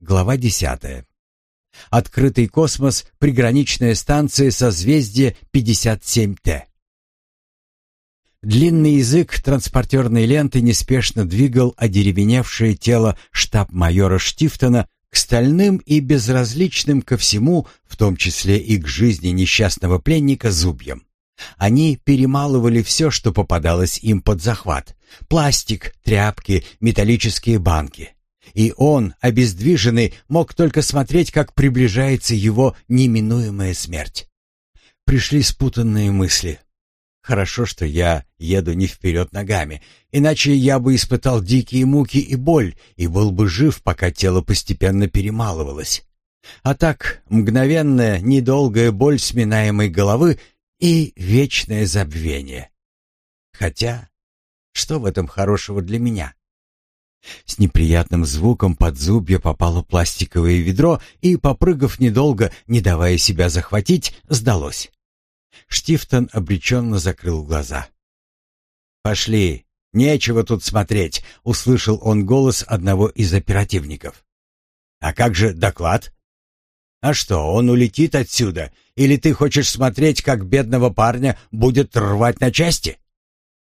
Глава 10. Открытый космос, приграничная станция созвездия 57Т. Длинный язык транспортерной ленты неспешно двигал одеревеневшее тело штаб-майора Штифтона к стальным и безразличным ко всему, в том числе и к жизни несчастного пленника, зубьям. Они перемалывали все, что попадалось им под захват. Пластик, тряпки, металлические банки. И он, обездвиженный, мог только смотреть, как приближается его неминуемая смерть. Пришли спутанные мысли. Хорошо, что я еду не вперед ногами, иначе я бы испытал дикие муки и боль и был бы жив, пока тело постепенно перемалывалось. А так, мгновенная, недолгая боль сминаемой головы и вечное забвение. Хотя, что в этом хорошего для меня? С неприятным звуком под зубья попало пластиковое ведро и, попрыгав недолго, не давая себя захватить, сдалось. Штифтон обреченно закрыл глаза. «Пошли, нечего тут смотреть», — услышал он голос одного из оперативников. «А как же доклад?» «А что, он улетит отсюда? Или ты хочешь смотреть, как бедного парня будет рвать на части?»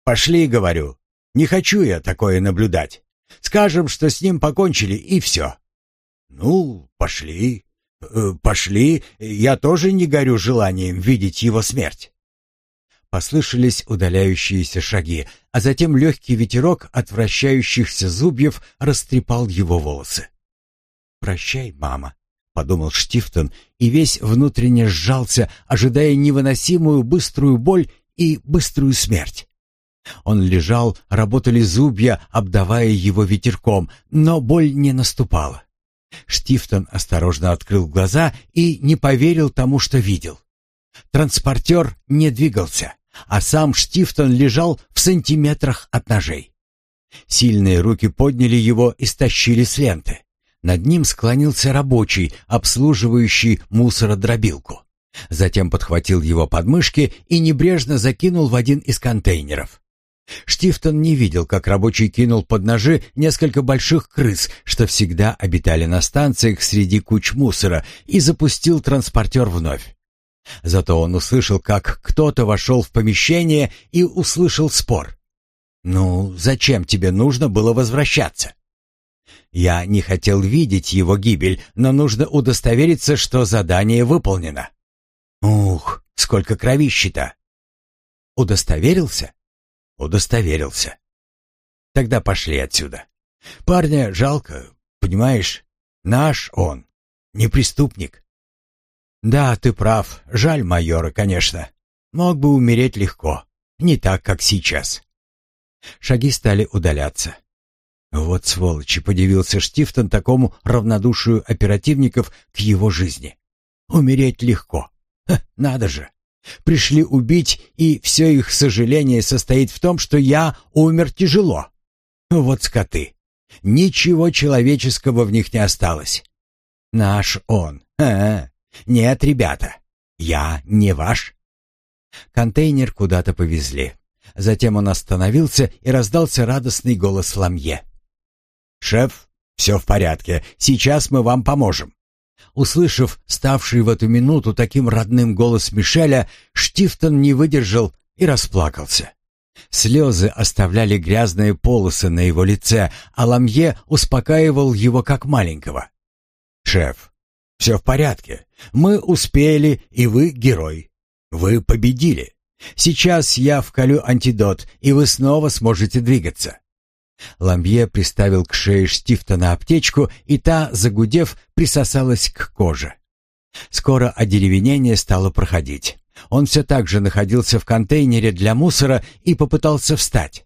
«Пошли, — говорю. Не хочу я такое наблюдать. Скажем, что с ним покончили, и все». «Ну, пошли. Э, пошли. Я тоже не горю желанием видеть его смерть». Послышались удаляющиеся шаги, а затем легкий ветерок от вращающихся зубьев растрепал его волосы. «Прощай, мама», — подумал Штифтон, и весь внутренне сжался, ожидая невыносимую быструю боль и быструю смерть. Он лежал, работали зубья, обдавая его ветерком, но боль не наступала. Штифтон осторожно открыл глаза и не поверил тому, что видел. Транспортер не двигался, а сам Штифтон лежал в сантиметрах от ножей. Сильные руки подняли его и стащили с ленты. Над ним склонился рабочий, обслуживающий мусородробилку. Затем подхватил его подмышки и небрежно закинул в один из контейнеров. Штифтон не видел, как рабочий кинул под ножи несколько больших крыс, что всегда обитали на станциях среди куч мусора, и запустил транспортер вновь. Зато он услышал, как кто-то вошел в помещение и услышал спор. «Ну, зачем тебе нужно было возвращаться?» «Я не хотел видеть его гибель, но нужно удостовериться, что задание выполнено». «Ух, сколько кровищи-то!» «Удостоверился?» Удостоверился. Тогда пошли отсюда. Парня жалко, понимаешь? Наш он, не преступник. Да, ты прав. Жаль майора, конечно. Мог бы умереть легко, не так, как сейчас. Шаги стали удаляться. Вот сволочи, подивился Штифтон такому равнодушию оперативников к его жизни. Умереть легко. Ха, надо же. Пришли убить, и все их сожаление состоит в том, что я умер тяжело. Вот скоты. Ничего человеческого в них не осталось. Наш он. А, -а. Нет, ребята, я не ваш. Контейнер куда-то повезли. Затем он остановился и раздался радостный голос Ламье. «Шеф, все в порядке. Сейчас мы вам поможем». Услышав ставший в эту минуту таким родным голос Мишеля, Штифтон не выдержал и расплакался. Слезы оставляли грязные полосы на его лице, а Ламье успокаивал его как маленького. «Шеф, все в порядке. Мы успели, и вы герой. Вы победили. Сейчас я вколю антидот, и вы снова сможете двигаться. Ламбье приставил к шее Штифтона аптечку, и та, загудев, присосалась к коже. Скоро одеревенение стало проходить. Он все так же находился в контейнере для мусора и попытался встать.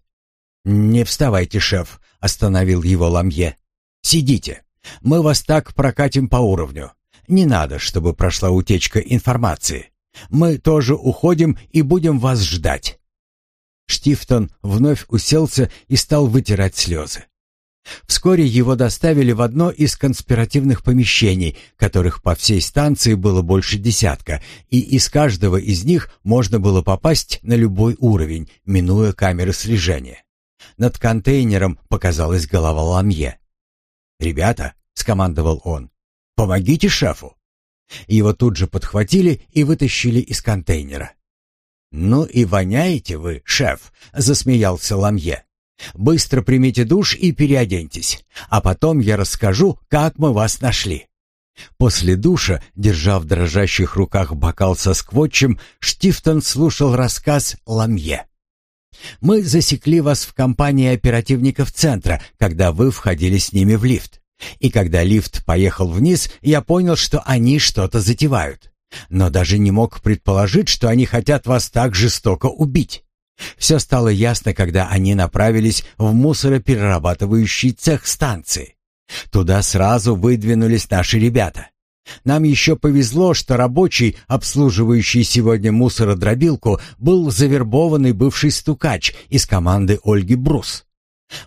«Не вставайте, шеф», — остановил его Ламье. «Сидите. Мы вас так прокатим по уровню. Не надо, чтобы прошла утечка информации. Мы тоже уходим и будем вас ждать. Штифтон вновь уселся и стал вытирать слезы. Вскоре его доставили в одно из конспиративных помещений, которых по всей станции было больше десятка, и из каждого из них можно было попасть на любой уровень, минуя камеры слежения. Над контейнером показалась голова Ламье. «Ребята, скомандовал он. «Помогите шефу!» Его тут же подхватили и вытащили из контейнера. «Ну и воняете вы, шеф!» — засмеялся Ламье. «Быстро примите душ и переоденьтесь, а потом я расскажу, как мы вас нашли». После душа, держа в дрожащих руках бокал со сквотчем, Штифтон слушал рассказ Ламье. «Мы засекли вас в компании оперативников центра, когда вы входили с ними в лифт. И когда лифт поехал вниз, я понял, что они что-то затевают. Но даже не мог предположить, что они хотят вас так жестоко убить. Все стало ясно, когда они направились в мусороперерабатывающий цех станции. Туда сразу выдвинулись наши ребята. Нам еще повезло, что рабочий, обслуживающий сегодня мусородробилку, был завербованный бывший стукач из команды Ольги Брус.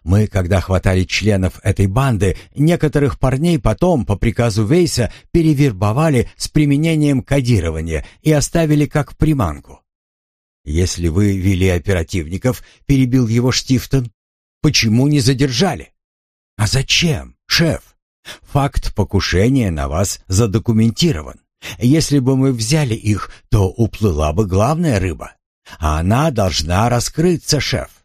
Мы, когда хватали членов этой банды, некоторых парней потом, по приказу Вейса, перевербовали с применением кодирования и оставили как приманку. «Если вы вели оперативников», — перебил его Штифтон, — «почему не задержали?» «А зачем, шеф? Факт покушения на вас задокументирован. Если бы мы взяли их, то уплыла бы главная рыба. А она должна раскрыться, шеф.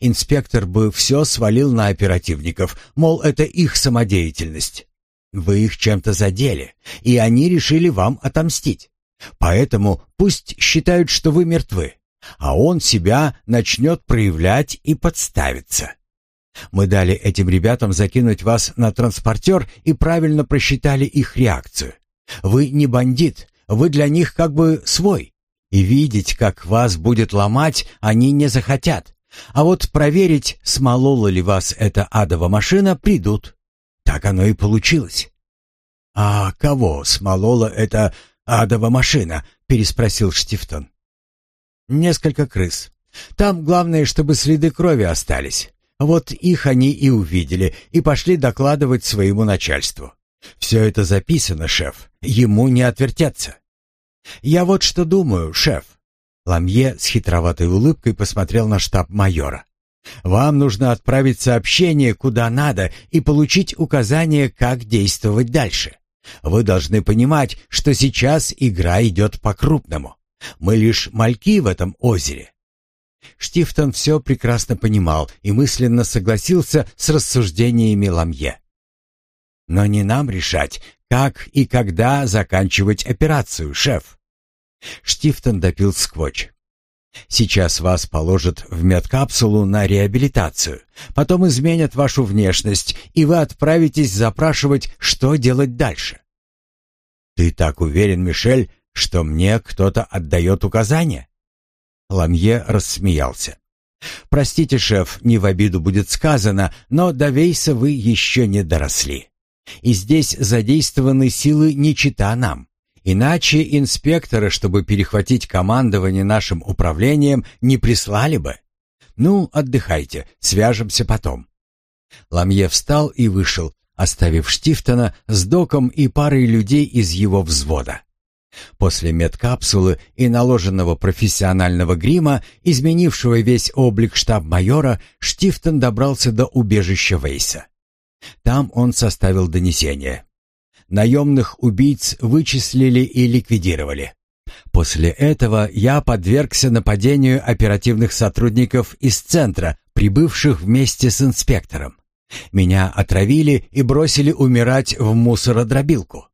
Инспектор бы все свалил на оперативников, мол, это их самодеятельность. Вы их чем-то задели, и они решили вам отомстить. Поэтому пусть считают, что вы мертвы, а он себя начнет проявлять и подставиться. Мы дали этим ребятам закинуть вас на транспортер и правильно просчитали их реакцию. Вы не бандит, вы для них как бы свой. И видеть, как вас будет ломать, они не захотят. А вот проверить, смолола ли вас эта адова машина, придут. Так оно и получилось. «А кого смолола эта адова машина?» — переспросил Штифтон. «Несколько крыс. Там главное, чтобы следы крови остались. Вот их они и увидели, и пошли докладывать своему начальству. Все это записано, шеф. Ему не отвертеться. Я вот что думаю, шеф. Ламье с хитроватой улыбкой посмотрел на штаб майора. «Вам нужно отправить сообщение куда надо и получить указания, как действовать дальше. Вы должны понимать, что сейчас игра идет по-крупному. Мы лишь мальки в этом озере». Штифтон все прекрасно понимал и мысленно согласился с рассуждениями Ламье. «Но не нам решать, как и когда заканчивать операцию, шеф. Штифтон допил сквотч. Сейчас вас положат в медкапсулу на реабилитацию. Потом изменят вашу внешность, и вы отправитесь запрашивать, что делать дальше. Ты так уверен, Мишель, что мне кто-то отдает указания? Ламье рассмеялся. Простите, шеф, не в обиду будет сказано, но до Вейса вы еще не доросли. И здесь задействованы силы не чита нам. Иначе инспекторы, чтобы перехватить командование нашим управлением, не прислали бы. Ну, отдыхайте, свяжемся потом. Ламье встал и вышел, оставив Штифтона с доком и парой людей из его взвода. После медкапсулы и наложенного профессионального грима, изменившего весь облик штаб-майора, Штифтон добрался до убежища Вейса. Там он составил донесение. Наемных убийц вычислили и ликвидировали. После этого я подвергся нападению оперативных сотрудников из центра, прибывших вместе с инспектором. Меня отравили и бросили умирать в мусородробилку.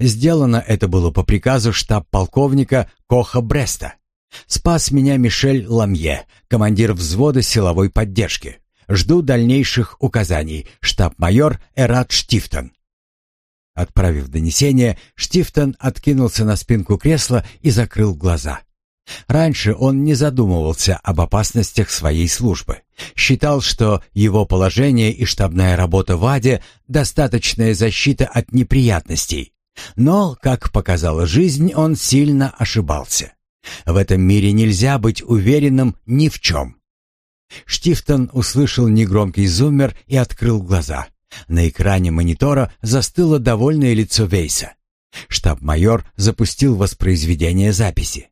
Сделано это было по приказу штаб-полковника Коха Бреста. Спас меня Мишель Ламье, командир взвода силовой поддержки. Жду дальнейших указаний. Штаб-майор Эрат Штифтон. Отправив донесение, Штифтон откинулся на спинку кресла и закрыл глаза. Раньше он не задумывался об опасностях своей службы. Считал, что его положение и штабная работа в Аде – достаточная защита от неприятностей. Но, как показала жизнь, он сильно ошибался. В этом мире нельзя быть уверенным ни в чем. Штифтон услышал негромкий зуммер и открыл глаза – на экране монитора застыло довольное лицо Вейса. Штаб-майор запустил воспроизведение записи.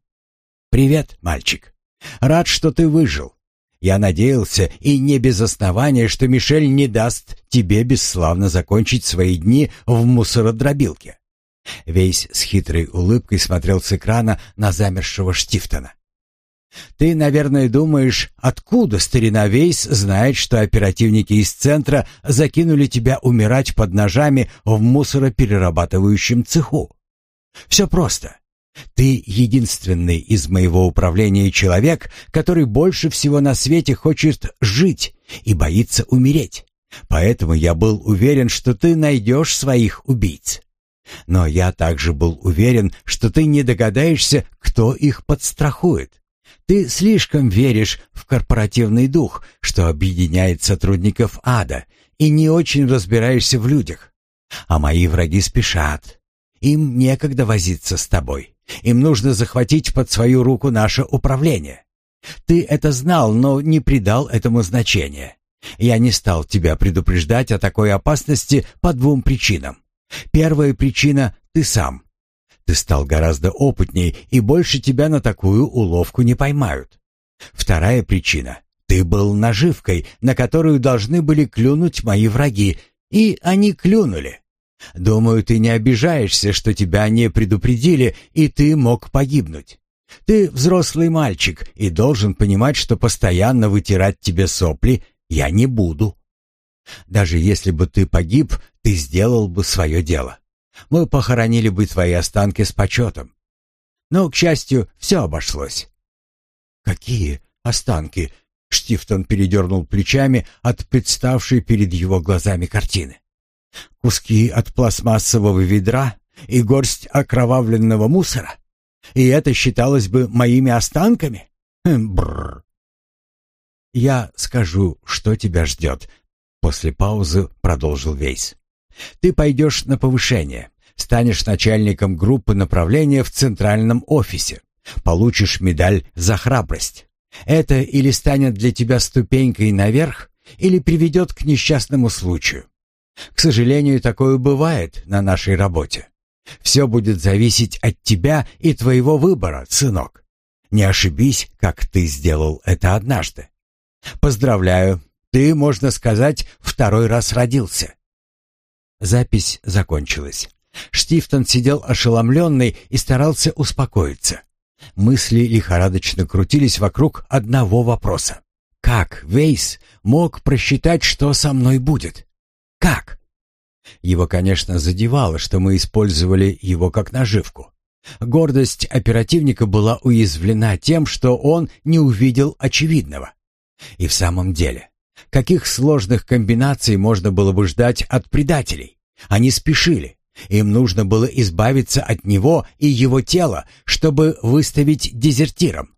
«Привет, мальчик. Рад, что ты выжил. Я надеялся, и не без основания, что Мишель не даст тебе бесславно закончить свои дни в мусородробилке. Вейс с хитрой улыбкой смотрел с экрана на замершего Штифтона. «Ты, наверное, думаешь, откуда старина Вейс знает, что оперативники из центра закинули тебя умирать под ножами в мусороперерабатывающем цеху? Все просто. Ты единственный из моего управления человек, который больше всего на свете хочет жить и боится умереть. Поэтому я был уверен, что ты найдешь своих убийц. Но я также был уверен, что ты не догадаешься, кто их подстрахует. Ты слишком веришь в корпоративный дух, что объединяет сотрудников ада, и не очень разбираешься в людях. А мои враги спешат. Им некогда возиться с тобой. Им нужно захватить под свою руку наше управление. Ты это знал, но не придал этому значения. Я не стал тебя предупреждать о такой опасности по двум причинам. Первая причина — ты сам. Ты стал гораздо опытней, и больше тебя на такую уловку не поймают. Вторая причина — ты был наживкой, на которую должны были клюнуть мои враги, и они клюнули. Думаю, ты не обижаешься, что тебя не предупредили, и ты мог погибнуть. Ты взрослый мальчик и должен понимать, что постоянно вытирать тебе сопли я не буду. Даже если бы ты погиб, ты сделал бы свое дело. Мы похоронили бы твои останки с почетом. Но, к счастью, все обошлось. Какие останки? Штифтон передернул плечами от представшей перед его глазами картины. Куски от пластмассового ведра и горсть окровавленного мусора? И это считалось бы моими останками? Хм, бррр. Я скажу, что тебя ждет. После паузы продолжил Вейс. Ты пойдешь на повышение, станешь начальником группы направления в центральном офисе, получишь медаль за храбрость. Это или станет для тебя ступенькой наверх, или приведет к несчастному случаю. К сожалению, такое бывает на нашей работе. Все будет зависеть от тебя и твоего выбора, сынок. Не ошибись, как ты сделал это однажды. Поздравляю, ты, можно сказать, второй раз родился. Запись закончилась. Штифтон сидел ошеломленный и старался успокоиться. Мысли лихорадочно крутились вокруг одного вопроса. Как Вейс мог просчитать, что со мной будет? Как? Его, конечно, задевало, что мы использовали его как наживку. Гордость оперативника была уязвлена тем, что он не увидел очевидного. И в самом деле, каких сложных комбинаций можно было бы ждать от предателей? Они спешили. Им нужно было избавиться от него и его тела, чтобы выставить дезертиром.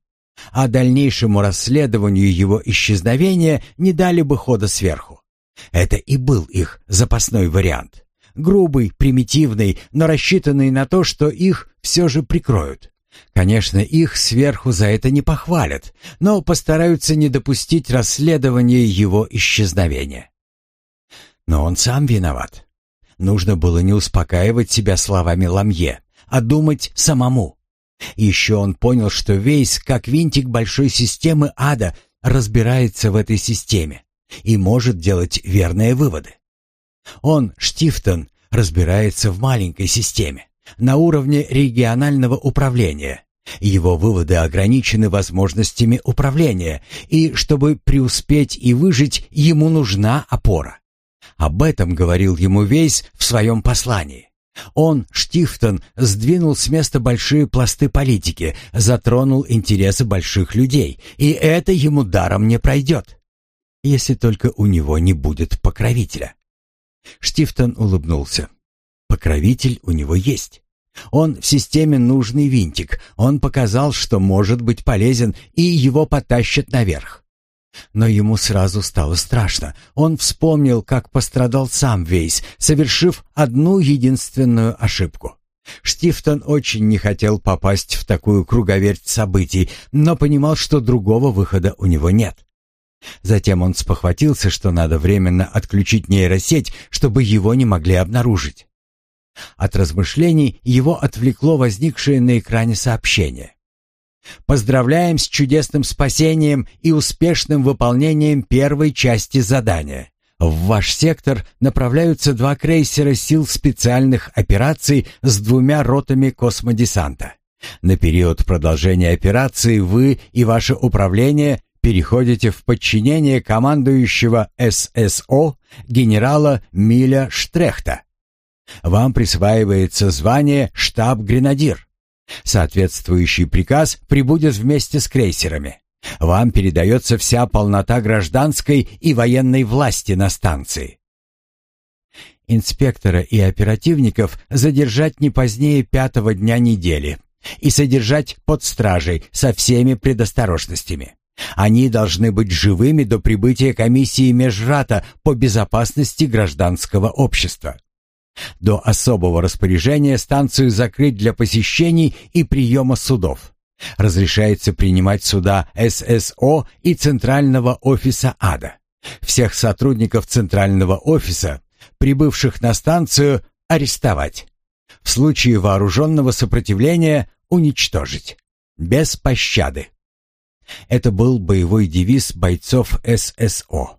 А дальнейшему расследованию его исчезновения не дали бы хода сверху. Это и был их запасной вариант. Грубый, примитивный, но рассчитанный на то, что их все же прикроют. Конечно, их сверху за это не похвалят, но постараются не допустить расследования его исчезновения. Но он сам виноват. Нужно было не успокаивать себя словами Ламье, а думать самому. Еще он понял, что весь, как винтик большой системы ада, разбирается в этой системе и может делать верные выводы. Он, Штифтон, разбирается в маленькой системе, на уровне регионального управления. Его выводы ограничены возможностями управления, и чтобы преуспеть и выжить, ему нужна опора. Об этом говорил ему Вейс в своем послании. Он, Штифтон, сдвинул с места большие пласты политики, затронул интересы больших людей, и это ему даром не пройдет если только у него не будет покровителя. Штифтон улыбнулся. Покровитель у него есть. Он в системе нужный винтик. Он показал, что может быть полезен, и его потащат наверх. Но ему сразу стало страшно. Он вспомнил, как пострадал сам Вейс, совершив одну единственную ошибку. Штифтон очень не хотел попасть в такую круговерть событий, но понимал, что другого выхода у него нет. Затем он спохватился, что надо временно отключить нейросеть, чтобы его не могли обнаружить. От размышлений его отвлекло возникшее на экране сообщение. Поздравляем с чудесным спасением и успешным выполнением первой части задания. В ваш сектор направляются два крейсера сил специальных операций с двумя ротами космодесанта. На период продолжения операции вы и ваше управление переходите в подчинение командующего ССО генерала Миля Штрехта. Вам присваивается звание штаб-гренадир. Соответствующий приказ прибудет вместе с крейсерами. Вам передается вся полнота гражданской и военной власти на станции. Инспектора и оперативников задержать не позднее пятого дня недели и содержать под стражей со всеми предосторожностями. Они должны быть живыми до прибытия комиссии Межрата по безопасности гражданского общества. До особого распоряжения станцию закрыть для посещений и приема судов. Разрешается принимать суда ССО и Центрального офиса АДА. Всех сотрудников Центрального офиса, прибывших на станцию, арестовать. В случае вооруженного сопротивления уничтожить. Без пощады. Это был боевой девиз бойцов ССО.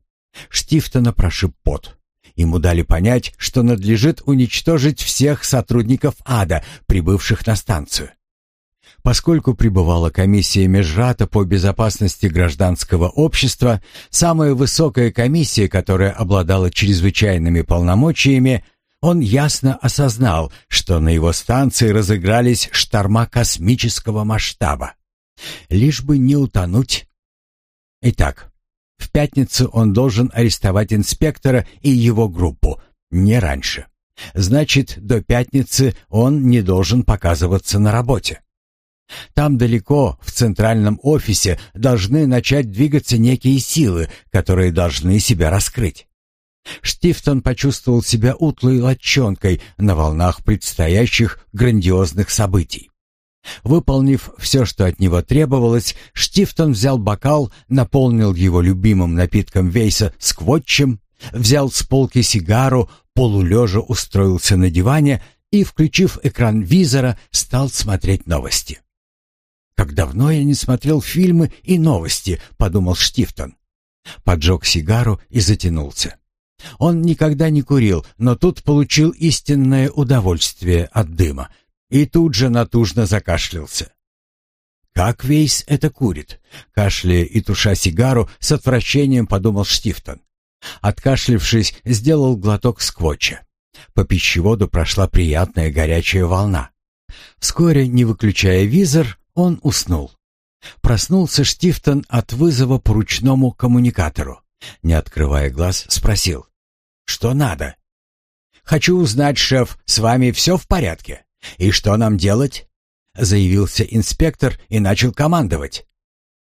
Штифтона прошиб пот. Ему дали понять, что надлежит уничтожить всех сотрудников ада, прибывших на станцию. Поскольку пребывала комиссия Межрата по безопасности гражданского общества, самая высокая комиссия, которая обладала чрезвычайными полномочиями, он ясно осознал, что на его станции разыгрались шторма космического масштаба. Лишь бы не утонуть. Итак, в пятницу он должен арестовать инспектора и его группу, не раньше. Значит, до пятницы он не должен показываться на работе. Там далеко, в центральном офисе, должны начать двигаться некие силы, которые должны себя раскрыть. Штифтон почувствовал себя утлой лодчонкой на волнах предстоящих грандиозных событий. Выполнив все, что от него требовалось, Штифтон взял бокал, наполнил его любимым напитком Вейса сквотчем, взял с полки сигару, полулежа устроился на диване и, включив экран визора, стал смотреть новости. «Как давно я не смотрел фильмы и новости», — подумал Штифтон. Поджег сигару и затянулся. Он никогда не курил, но тут получил истинное удовольствие от дыма и тут же натужно закашлялся. «Как Вейс это курит?» Кашляя и туша сигару, с отвращением подумал Штифтон. Откашлившись, сделал глоток сквотча. По пищеводу прошла приятная горячая волна. Вскоре, не выключая визор, он уснул. Проснулся Штифтон от вызова по ручному коммуникатору. Не открывая глаз, спросил. «Что надо?» «Хочу узнать, шеф, с вами все в порядке?» «И что нам делать?» — заявился инспектор и начал командовать.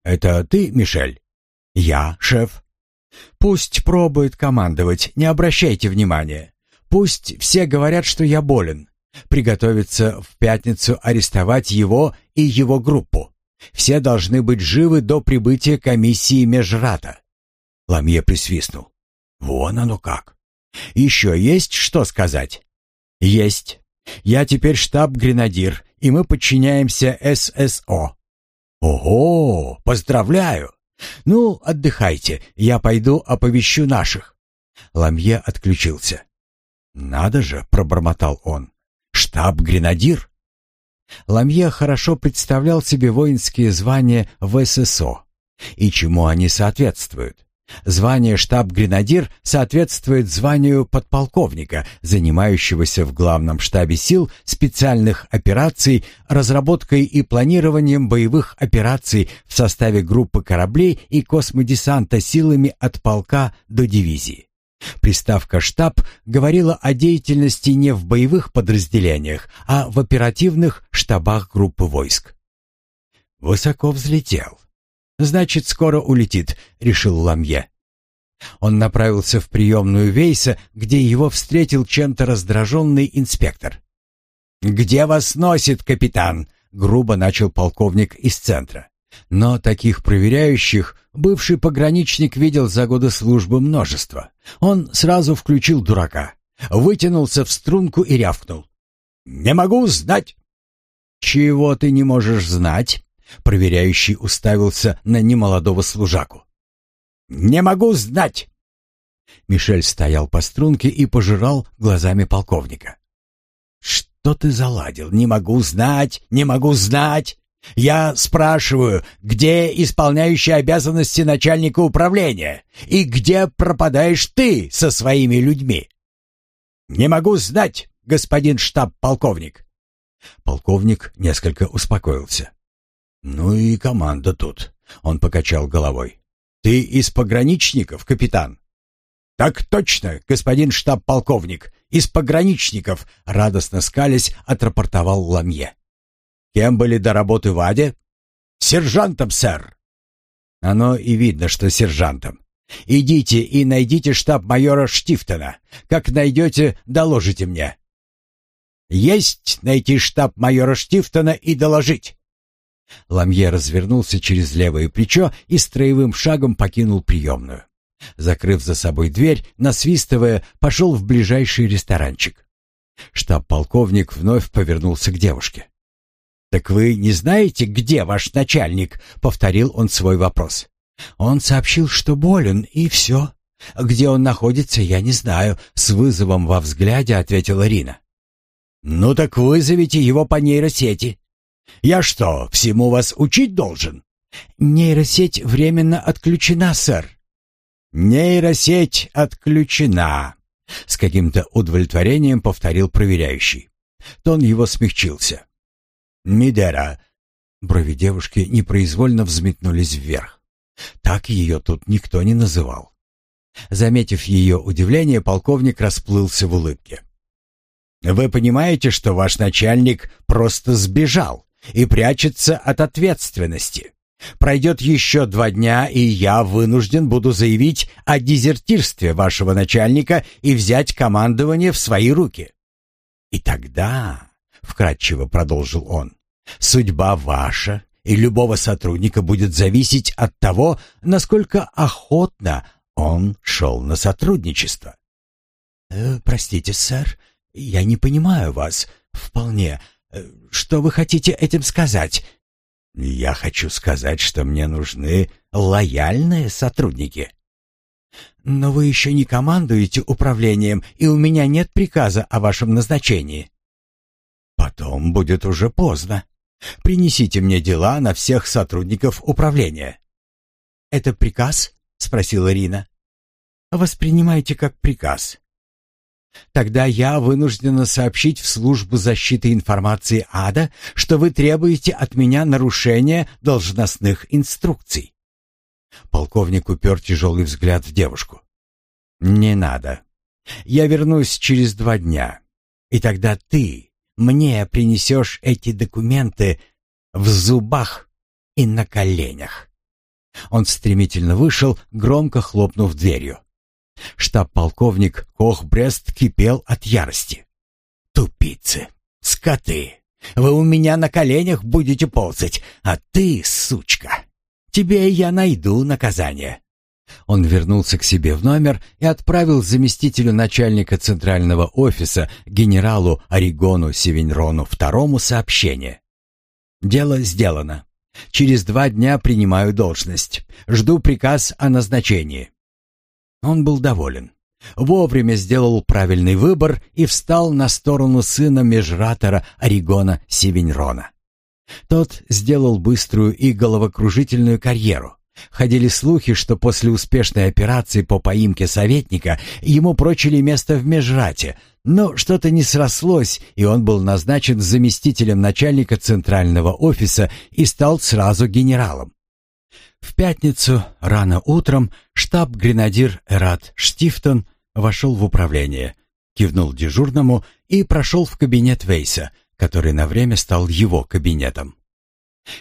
«Это ты, Мишель?» «Я, шеф». «Пусть пробует командовать, не обращайте внимания. Пусть все говорят, что я болен. Приготовиться в пятницу арестовать его и его группу. Все должны быть живы до прибытия комиссии Межрата». Ламье присвистнул. «Вон оно как. Еще есть что сказать?» «Есть. Я теперь штаб-гренадир, и мы подчиняемся ССО. Ого, поздравляю. Ну, отдыхайте, я пойду оповещу наших. Ламье отключился. Надо же, пробормотал он. Штаб-гренадир. Ламье хорошо представлял себе воинские звания в ССО и чему они соответствуют. Звание штаб-гренадир соответствует званию подполковника, занимающегося в главном штабе сил специальных операций, разработкой и планированием боевых операций в составе группы кораблей и космодесанта силами от полка до дивизии. Приставка «штаб» говорила о деятельности не в боевых подразделениях, а в оперативных штабах группы войск. Высоко взлетел. «Значит, скоро улетит», — решил Ламье. Он направился в приемную Вейса, где его встретил чем-то раздраженный инспектор. «Где вас носит, капитан?» — грубо начал полковник из центра. Но таких проверяющих бывший пограничник видел за годы службы множество. Он сразу включил дурака, вытянулся в струнку и рявкнул. «Не могу знать». «Чего ты не можешь знать?» Проверяющий уставился на немолодого служаку. «Не могу знать!» Мишель стоял по струнке и пожирал глазами полковника. «Что ты заладил? Не могу знать, не могу знать!» Я спрашиваю, где исполняющий обязанности начальника управления и где пропадаешь ты со своими людьми? Не могу знать, господин штаб-полковник. Полковник несколько успокоился. Ну и команда тут. Он покачал головой. Ты из пограничников, капитан? Так точно, господин штаб-полковник, из пограничников, радостно скалясь, отрапортовал Ламье. Кем были до работы в Аде? Сержантом, сэр. Оно и видно, что сержантом. Идите и найдите штаб майора Штифтона. Как найдете, доложите мне. Есть найти штаб майора Штифтона и доложить. Ламье развернулся через левое плечо и строевым шагом покинул приемную. Закрыв за собой дверь, насвистывая, пошел в ближайший ресторанчик. Штаб-полковник вновь повернулся к девушке. «Так вы не знаете, где ваш начальник?» — повторил он свой вопрос. «Он сообщил, что болен, и все. Где он находится, я не знаю», — с вызовом во взгляде ответила Рина. «Ну так вызовите его по нейросети. Я что, всему вас учить должен?» «Нейросеть временно отключена, сэр». «Нейросеть отключена», — с каким-то удовлетворением повторил проверяющий. Тон его смягчился. Мидера». Брови девушки непроизвольно взметнулись вверх. Так ее тут никто не называл. Заметив ее удивление, полковник расплылся в улыбке. «Вы понимаете, что ваш начальник просто сбежал и прячется от ответственности. Пройдет еще два дня, и я вынужден буду заявить о дезертирстве вашего начальника и взять командование в свои руки. И тогда вкратчиво продолжил он. Судьба ваша и любого сотрудника будет зависеть от того, насколько охотно он шел на сотрудничество. Э, простите, сэр, я не понимаю вас вполне. Э, что вы хотите этим сказать? Я хочу сказать, что мне нужны лояльные сотрудники. Но вы еще не командуете управлением, и у меня нет приказа о вашем назначении. Потом будет уже поздно. Принесите мне дела на всех сотрудников управления. Это приказ? спросила Рина. Воспринимайте как приказ. Тогда я вынуждена сообщить в службу защиты информации ада, что вы требуете от меня нарушения должностных инструкций. Полковник упер тяжелый взгляд в девушку. Не надо. Я вернусь через два дня, и тогда ты мне принесешь эти документы в зубах и на коленях». Он стремительно вышел, громко хлопнув дверью. Штаб-полковник Кох-Брест кипел от ярости. «Тупицы! Скоты! Вы у меня на коленях будете ползать, а ты, сучка, тебе я найду наказание!» Он вернулся к себе в номер и отправил заместителю начальника центрального офиса генералу Орегону Севеньрону II сообщение. «Дело сделано. Через два дня принимаю должность. Жду приказ о назначении». Он был доволен. Вовремя сделал правильный выбор и встал на сторону сына межратора Орегона Севеньрона. Тот сделал быструю и головокружительную карьеру. Ходили слухи, что после успешной операции по поимке советника ему прочили место в Межрате, но что-то не срослось, и он был назначен заместителем начальника центрального офиса и стал сразу генералом. В пятницу рано утром штаб-гренадир Эрат Штифтон вошел в управление, кивнул дежурному и прошел в кабинет Вейса, который на время стал его кабинетом.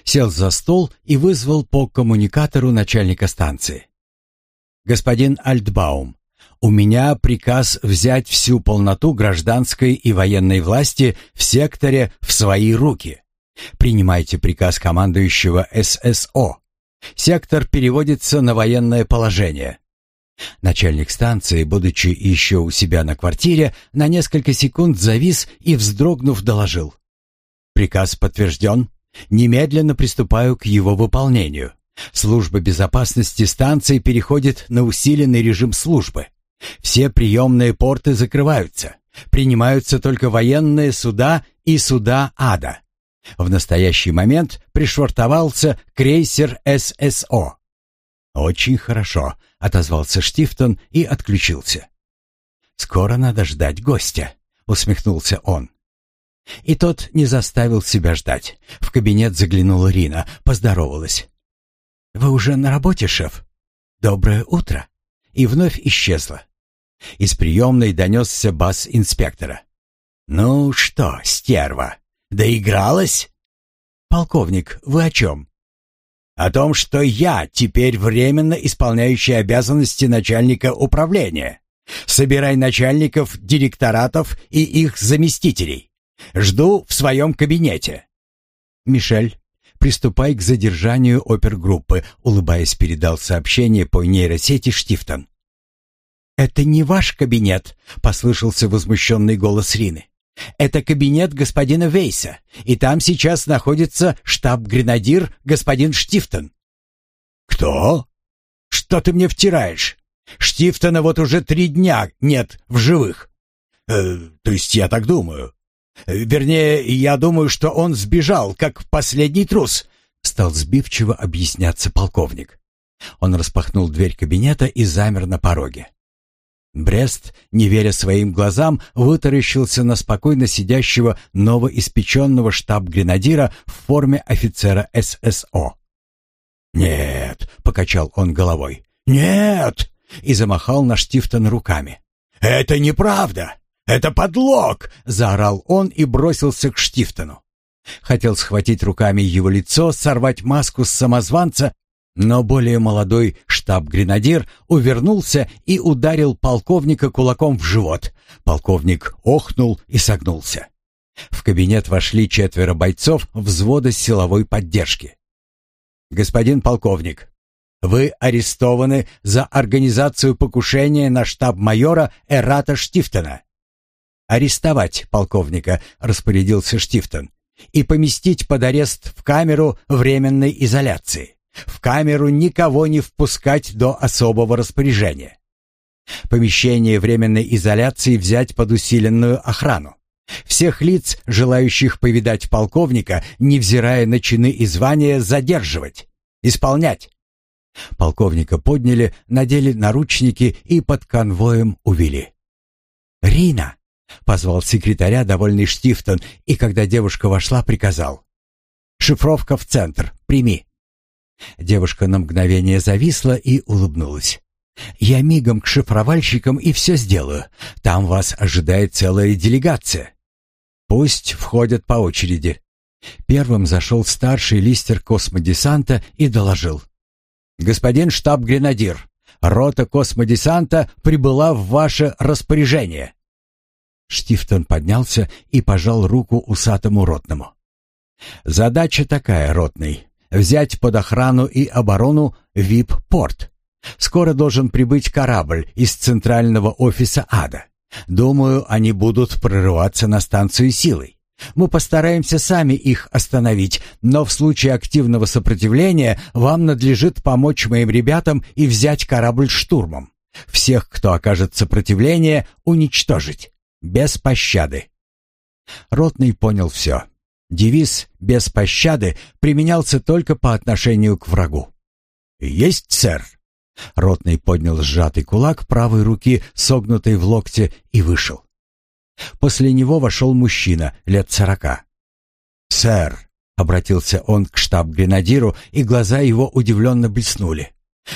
Сел за стол и вызвал по коммуникатору начальника станции. «Господин Альтбаум, у меня приказ взять всю полноту гражданской и военной власти в секторе в свои руки. Принимайте приказ командующего ССО. Сектор переводится на военное положение». Начальник станции, будучи еще у себя на квартире, на несколько секунд завис и, вздрогнув, доложил. «Приказ подтвержден. Немедленно приступаю к его выполнению. Служба безопасности станции переходит на усиленный режим службы. Все приемные порты закрываются. Принимаются только военные суда и суда ада. В настоящий момент пришвартовался крейсер ССО. «Очень хорошо», — отозвался Штифтон и отключился. «Скоро надо ждать гостя», — усмехнулся он. И тот не заставил себя ждать. В кабинет заглянула Рина, поздоровалась. «Вы уже на работе, шеф? Доброе утро!» И вновь исчезла. Из приемной донесся бас инспектора. «Ну что, стерва, доигралась?» «Полковник, вы о чем?» «О том, что я теперь временно исполняющий обязанности начальника управления. Собирай начальников директоратов и их заместителей. Жду в своем кабинете». «Мишель, приступай к задержанию опергруппы», улыбаясь, передал сообщение по нейросети Штифтон. «Это не ваш кабинет», — послышался возмущенный голос Рины. «Это кабинет господина Вейса, и там сейчас находится штаб-гренадир господин Штифтон». «Кто? Что ты мне втираешь? Штифтона вот уже три дня нет в живых». Э, «То есть я так думаю. Вернее, я думаю, что он сбежал, как последний трус», — стал сбивчиво объясняться полковник. Он распахнул дверь кабинета и замер на пороге. Брест, не веря своим глазам, вытаращился на спокойно сидящего новоиспеченного штаб-гренадира в форме офицера ССО. «Нет», — покачал он головой, — «нет!» и замахал на Штифтон руками. «Это неправда! Это подлог!» — заорал он и бросился к Штифтону. Хотел схватить руками его лицо, сорвать маску с самозванца, но более молодой штаб-гренадир увернулся и ударил полковника кулаком в живот. Полковник охнул и согнулся. В кабинет вошли четверо бойцов взвода силовой поддержки. «Господин полковник, вы арестованы за организацию покушения на штаб-майора Эрата Штифтона». «Арестовать полковника», — распорядился Штифтон, «и поместить под арест в камеру временной изоляции». В камеру никого не впускать до особого распоряжения. Помещение временной изоляции взять под усиленную охрану. Всех лиц, желающих повидать полковника, невзирая на чины и звания, задерживать. Исполнять. Полковника подняли, надели наручники и под конвоем увели. «Рина!» — позвал секретаря, довольный Штифтон, и когда девушка вошла, приказал. «Шифровка в центр. Прими». Девушка на мгновение зависла и улыбнулась. «Я мигом к шифровальщикам и все сделаю. Там вас ожидает целая делегация. Пусть входят по очереди». Первым зашел старший листер космодесанта и доложил. «Господин штаб-гренадир, рота космодесанта прибыла в ваше распоряжение». Штифтон поднялся и пожал руку усатому ротному. «Задача такая, ротный взять под охрану и оборону ВИП-порт. Скоро должен прибыть корабль из центрального офиса ада. Думаю, они будут прорываться на станцию силой. Мы постараемся сами их остановить, но в случае активного сопротивления вам надлежит помочь моим ребятам и взять корабль штурмом. Всех, кто окажет сопротивление, уничтожить. Без пощады. Ротный понял все. Девиз «без пощады» применялся только по отношению к врагу. «Есть, сэр!» Ротный поднял сжатый кулак правой руки, согнутой в локте, и вышел. После него вошел мужчина лет сорока. «Сэр!» — обратился он к штаб-гренадиру, и глаза его удивленно блеснули.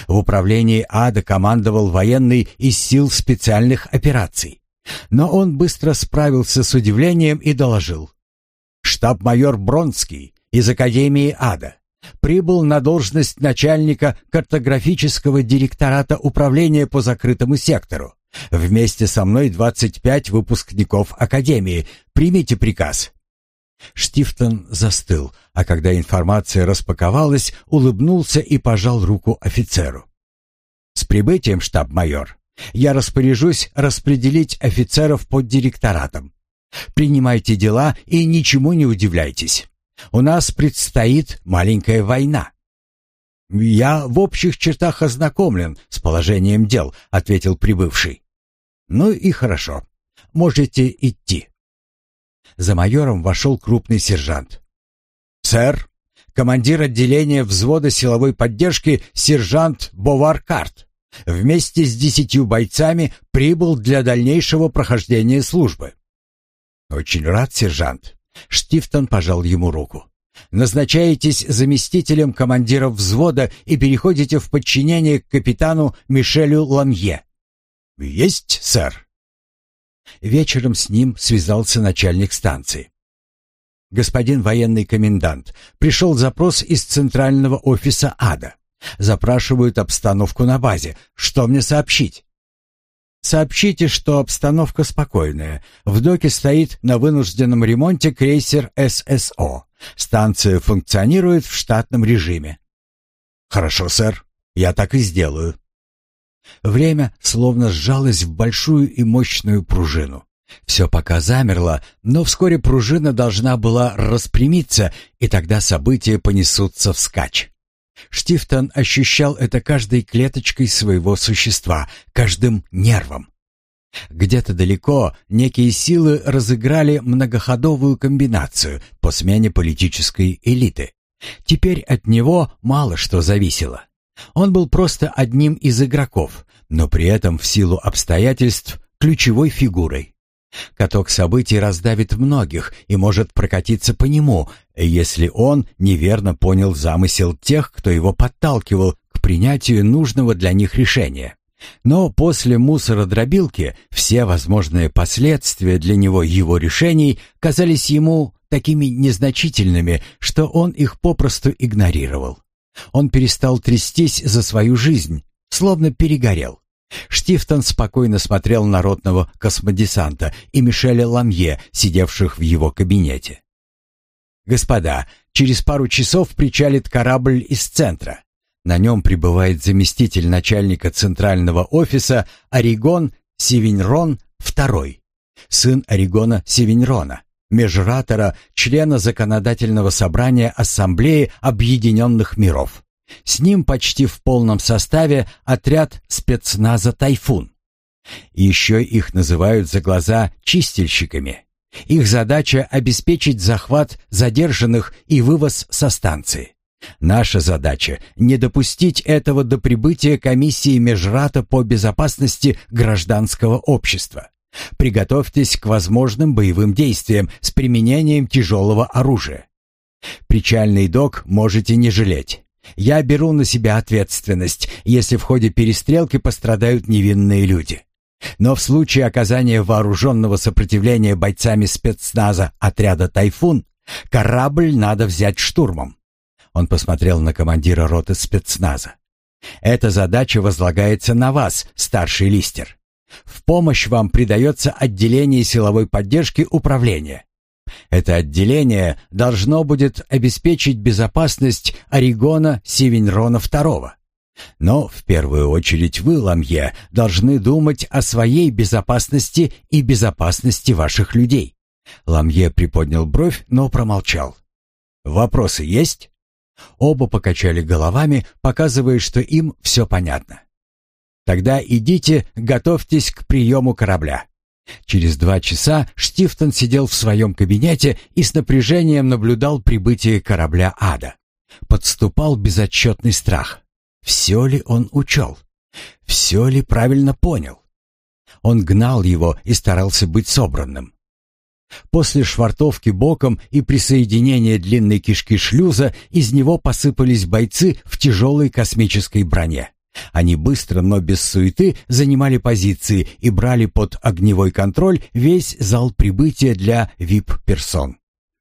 В управлении ада командовал военный из сил специальных операций. Но он быстро справился с удивлением и доложил штаб-майор Бронский из Академии Ада прибыл на должность начальника картографического директората управления по закрытому сектору. Вместе со мной 25 выпускников Академии. Примите приказ». Штифтон застыл, а когда информация распаковалась, улыбнулся и пожал руку офицеру. «С прибытием, штаб-майор. Я распоряжусь распределить офицеров под директоратом. Принимайте дела и ничему не удивляйтесь. У нас предстоит маленькая война». «Я в общих чертах ознакомлен с положением дел», — ответил прибывший. «Ну и хорошо. Можете идти». За майором вошел крупный сержант. «Сэр, командир отделения взвода силовой поддержки сержант Бовар Карт вместе с десятью бойцами прибыл для дальнейшего прохождения службы». «Очень рад, сержант». Штифтон пожал ему руку. Назначаетесь заместителем командира взвода и переходите в подчинение к капитану Мишелю Ламье. Есть, сэр. Вечером с ним связался начальник станции. Господин военный комендант, пришел запрос из центрального офиса ада. Запрашивают обстановку на базе. Что мне сообщить? Сообщите, что обстановка спокойная. В доке стоит на вынужденном ремонте крейсер ССО. Станция функционирует в штатном режиме. Хорошо, сэр. Я так и сделаю. Время словно сжалось в большую и мощную пружину. Все пока замерло, но вскоре пружина должна была распрямиться, и тогда события понесутся вскачь. Штифтон ощущал это каждой клеточкой своего существа, каждым нервом. Где-то далеко некие силы разыграли многоходовую комбинацию по смене политической элиты. Теперь от него мало что зависело. Он был просто одним из игроков, но при этом в силу обстоятельств ключевой фигурой. Каток событий раздавит многих и может прокатиться по нему, если он неверно понял замысел тех, кто его подталкивал к принятию нужного для них решения. Но после мусородробилки все возможные последствия для него его решений казались ему такими незначительными, что он их попросту игнорировал. Он перестал трястись за свою жизнь, словно перегорел. Штифтон спокойно смотрел на ротного космодесанта и Мишеля Ламье, сидевших в его кабинете. «Господа, через пару часов причалит корабль из центра. На нем прибывает заместитель начальника центрального офиса Орегон Сивиньрон II, сын Орегона Сивиньрона, межратора, члена законодательного собрания Ассамблеи Объединенных Миров. С ним почти в полном составе отряд спецназа «Тайфун». Еще их называют за глаза чистильщиками. Их задача — обеспечить захват задержанных и вывоз со станции. Наша задача — не допустить этого до прибытия комиссии Межрата по безопасности гражданского общества. Приготовьтесь к возможным боевым действиям с применением тяжелого оружия. Причальный док можете не жалеть. Я беру на себя ответственность, если в ходе перестрелки пострадают невинные люди. Но в случае оказания вооруженного сопротивления бойцами спецназа отряда «Тайфун» корабль надо взять штурмом. Он посмотрел на командира роты спецназа. Эта задача возлагается на вас, старший листер. В помощь вам придается отделение силовой поддержки управления. Это отделение должно будет обеспечить безопасность Орегона Севинрона II. Но в первую очередь вы, Ламье, должны думать о своей безопасности и безопасности ваших людей. Ламье приподнял бровь, но промолчал. Вопросы есть? Оба покачали головами, показывая, что им все понятно. Тогда идите, готовьтесь к приему корабля. Через два часа Штифтон сидел в своем кабинете и с напряжением наблюдал прибытие корабля «Ада». Подступал безотчетный страх. Все ли он учел? Все ли правильно понял? Он гнал его и старался быть собранным. После швартовки боком и присоединения длинной кишки шлюза из него посыпались бойцы в тяжелой космической броне. Они быстро, но без суеты занимали позиции и брали под огневой контроль весь зал прибытия для вип-персон.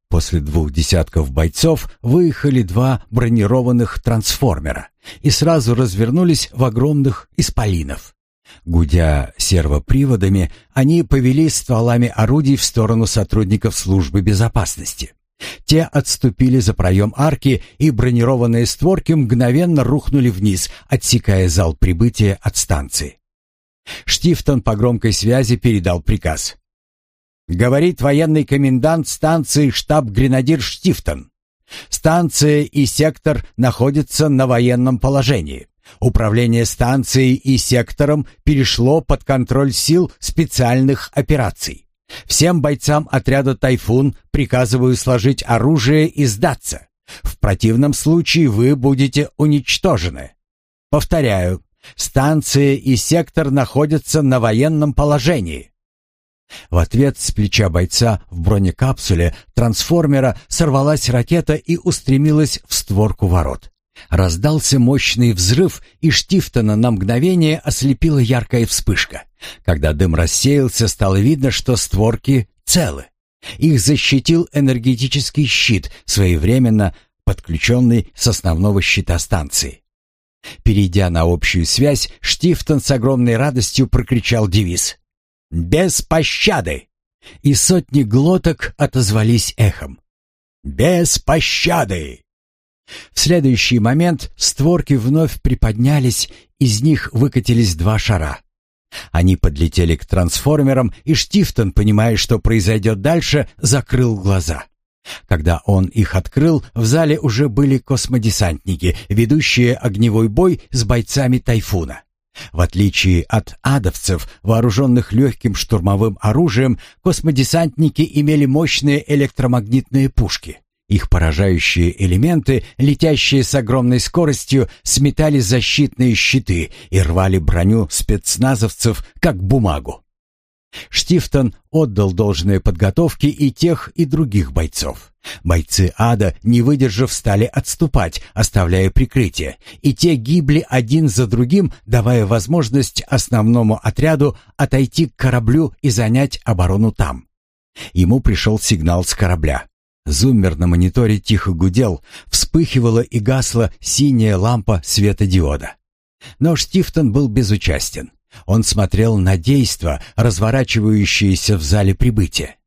После двух десятков бойцов выехали два бронированных трансформера и сразу развернулись в огромных исполинов. Гудя сервоприводами, они повели стволами орудий в сторону сотрудников службы безопасности. Те отступили за проем арки, и бронированные створки мгновенно рухнули вниз, отсекая зал прибытия от станции. Штифтон по громкой связи передал приказ. «Говорит военный комендант станции штаб-гренадир Штифтон. Станция и сектор находятся на военном положении. Управление станцией и сектором перешло под контроль сил специальных операций. Всем бойцам отряда «Тайфун» приказываю сложить оружие и сдаться. В противном случае вы будете уничтожены. Повторяю, станция и сектор находятся на военном положении. В ответ с плеча бойца в бронекапсуле трансформера сорвалась ракета и устремилась в створку ворот. Раздался мощный взрыв, и Штифтона на мгновение ослепила яркая вспышка. Когда дым рассеялся, стало видно, что створки целы. Их защитил энергетический щит, своевременно подключенный с основного щита станции. Перейдя на общую связь, Штифтон с огромной радостью прокричал девиз «Без пощады!» И сотни глоток отозвались эхом. «Без пощады!» В следующий момент створки вновь приподнялись, из них выкатились два шара. Они подлетели к трансформерам, и Штифтон, понимая, что произойдет дальше, закрыл глаза. Когда он их открыл, в зале уже были космодесантники, ведущие огневой бой с бойцами «Тайфуна». В отличие от адовцев, вооруженных легким штурмовым оружием, космодесантники имели мощные электромагнитные пушки. Их поражающие элементы, летящие с огромной скоростью, сметали защитные щиты и рвали броню спецназовцев, как бумагу. Штифтон отдал должное подготовке и тех, и других бойцов. Бойцы ада, не выдержав, стали отступать, оставляя прикрытие, и те гибли один за другим, давая возможность основному отряду отойти к кораблю и занять оборону там. Ему пришел сигнал с корабля. Зуммер на мониторе тихо гудел, вспыхивала и гасла синяя лампа светодиода. Но Штифтон был безучастен. Он смотрел на действо, разворачивающееся в зале прибытия.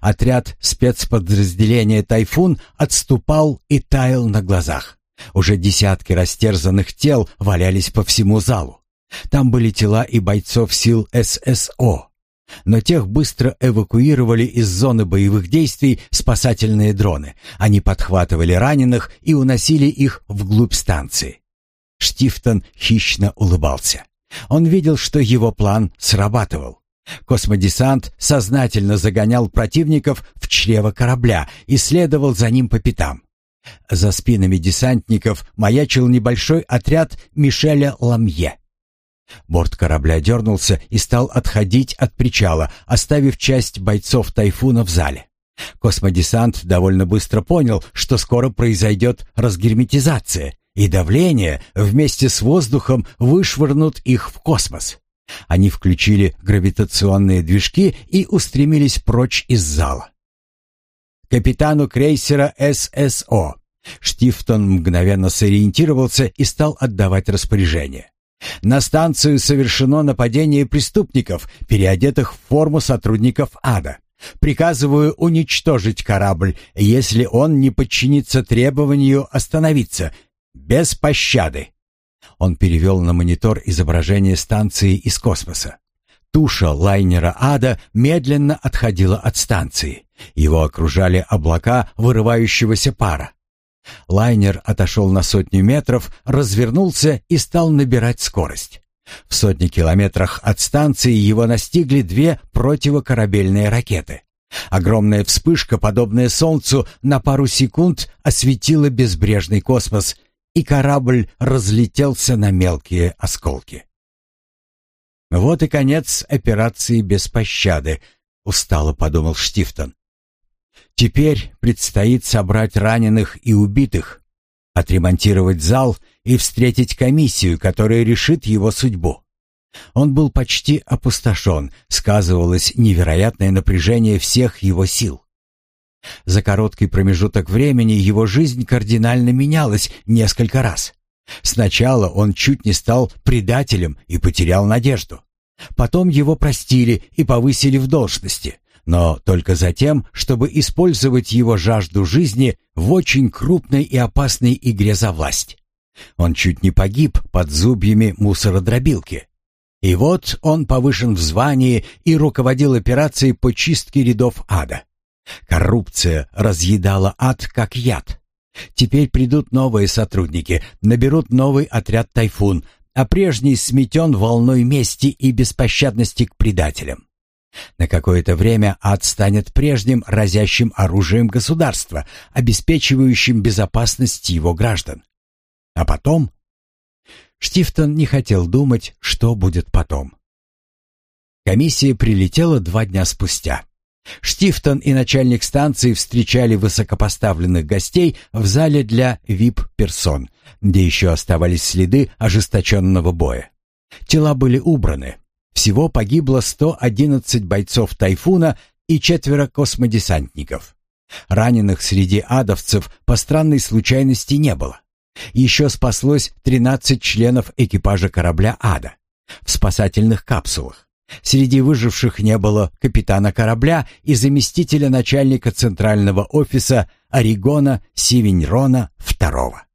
Отряд спецподразделения «Тайфун» отступал и таял на глазах. Уже десятки растерзанных тел валялись по всему залу. Там были тела и бойцов сил ССО. Но тех быстро эвакуировали из зоны боевых действий спасательные дроны. Они подхватывали раненых и уносили их вглубь станции. Штифтон хищно улыбался. Он видел, что его план срабатывал. Космодесант сознательно загонял противников в чрево корабля и следовал за ним по пятам. За спинами десантников маячил небольшой отряд Мишеля Ламье. Борт корабля дернулся и стал отходить от причала, оставив часть бойцов «Тайфуна» в зале. Космодесант довольно быстро понял, что скоро произойдет разгерметизация, и давление вместе с воздухом вышвырнут их в космос. Они включили гравитационные движки и устремились прочь из зала. Капитану крейсера ССО Штифтон мгновенно сориентировался и стал отдавать распоряжение. На станцию совершено нападение преступников, переодетых в форму сотрудников ада. Приказываю уничтожить корабль, если он не подчинится требованию остановиться, без пощады. Он перевел на монитор изображение станции из космоса. Туша лайнера ада медленно отходила от станции. Его окружали облака вырывающегося пара. Лайнер отошел на сотню метров, развернулся и стал набирать скорость. В сотни километрах от станции его настигли две противокорабельные ракеты. Огромная вспышка, подобная Солнцу, на пару секунд осветила безбрежный космос, и корабль разлетелся на мелкие осколки. «Вот и конец операции без пощады», — устало подумал Штифтон. Теперь предстоит собрать раненых и убитых, отремонтировать зал и встретить комиссию, которая решит его судьбу. Он был почти опустошен, сказывалось невероятное напряжение всех его сил. За короткий промежуток времени его жизнь кардинально менялась несколько раз. Сначала он чуть не стал предателем и потерял надежду. Потом его простили и повысили в должности, но только за тем, чтобы использовать его жажду жизни в очень крупной и опасной игре за власть. Он чуть не погиб под зубьями мусородробилки. И вот он повышен в звании и руководил операцией по чистке рядов ада. Коррупция разъедала ад как яд. Теперь придут новые сотрудники, наберут новый отряд «Тайфун», а прежний сметен волной мести и беспощадности к предателям. На какое-то время ад станет прежним разящим оружием государства, обеспечивающим безопасность его граждан. А потом... Штифтон не хотел думать, что будет потом. Комиссия прилетела два дня спустя. Штифтон и начальник станции встречали высокопоставленных гостей в зале для вип-персон, где еще оставались следы ожесточенного боя. Тела были убраны. Всего погибло 111 бойцов «Тайфуна» и четверо космодесантников. Раненых среди адовцев по странной случайности не было. Еще спаслось 13 членов экипажа корабля «Ада» в спасательных капсулах. Среди выживших не было капитана корабля и заместителя начальника центрального офиса Орегона Сивеньрона II.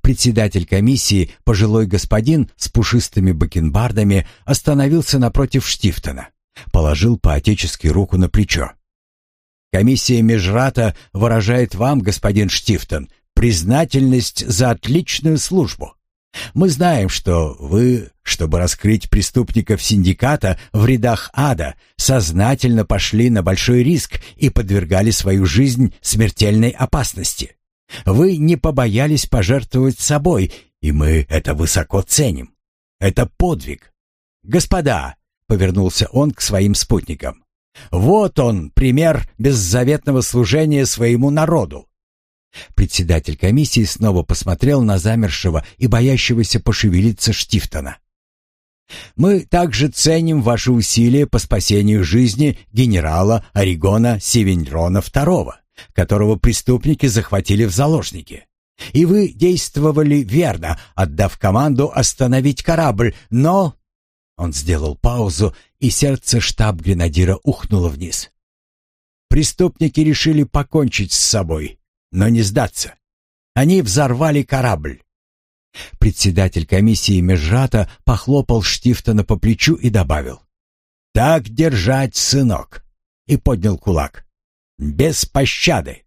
Председатель комиссии, пожилой господин с пушистыми бакенбардами, остановился напротив Штифтона, положил по-отечески руку на плечо. «Комиссия Межрата выражает вам, господин Штифтон, признательность за отличную службу. Мы знаем, что вы, чтобы раскрыть преступников синдиката в рядах ада, сознательно пошли на большой риск и подвергали свою жизнь смертельной опасности. Вы не побоялись пожертвовать собой, и мы это высоко ценим. Это подвиг. Господа, повернулся он к своим спутникам. Вот он, пример беззаветного служения своему народу. Председатель комиссии снова посмотрел на замершего и боящегося пошевелиться Штифтона. «Мы также ценим ваши усилия по спасению жизни генерала Орегона Севеньрона II, которого преступники захватили в заложники. И вы действовали верно, отдав команду остановить корабль, но...» Он сделал паузу, и сердце штаб-гренадира ухнуло вниз. «Преступники решили покончить с собой, но не сдаться. Они взорвали корабль. Председатель комиссии Межрата похлопал Штифтона по плечу и добавил. «Так держать, сынок!» и поднял кулак. «Без пощады!»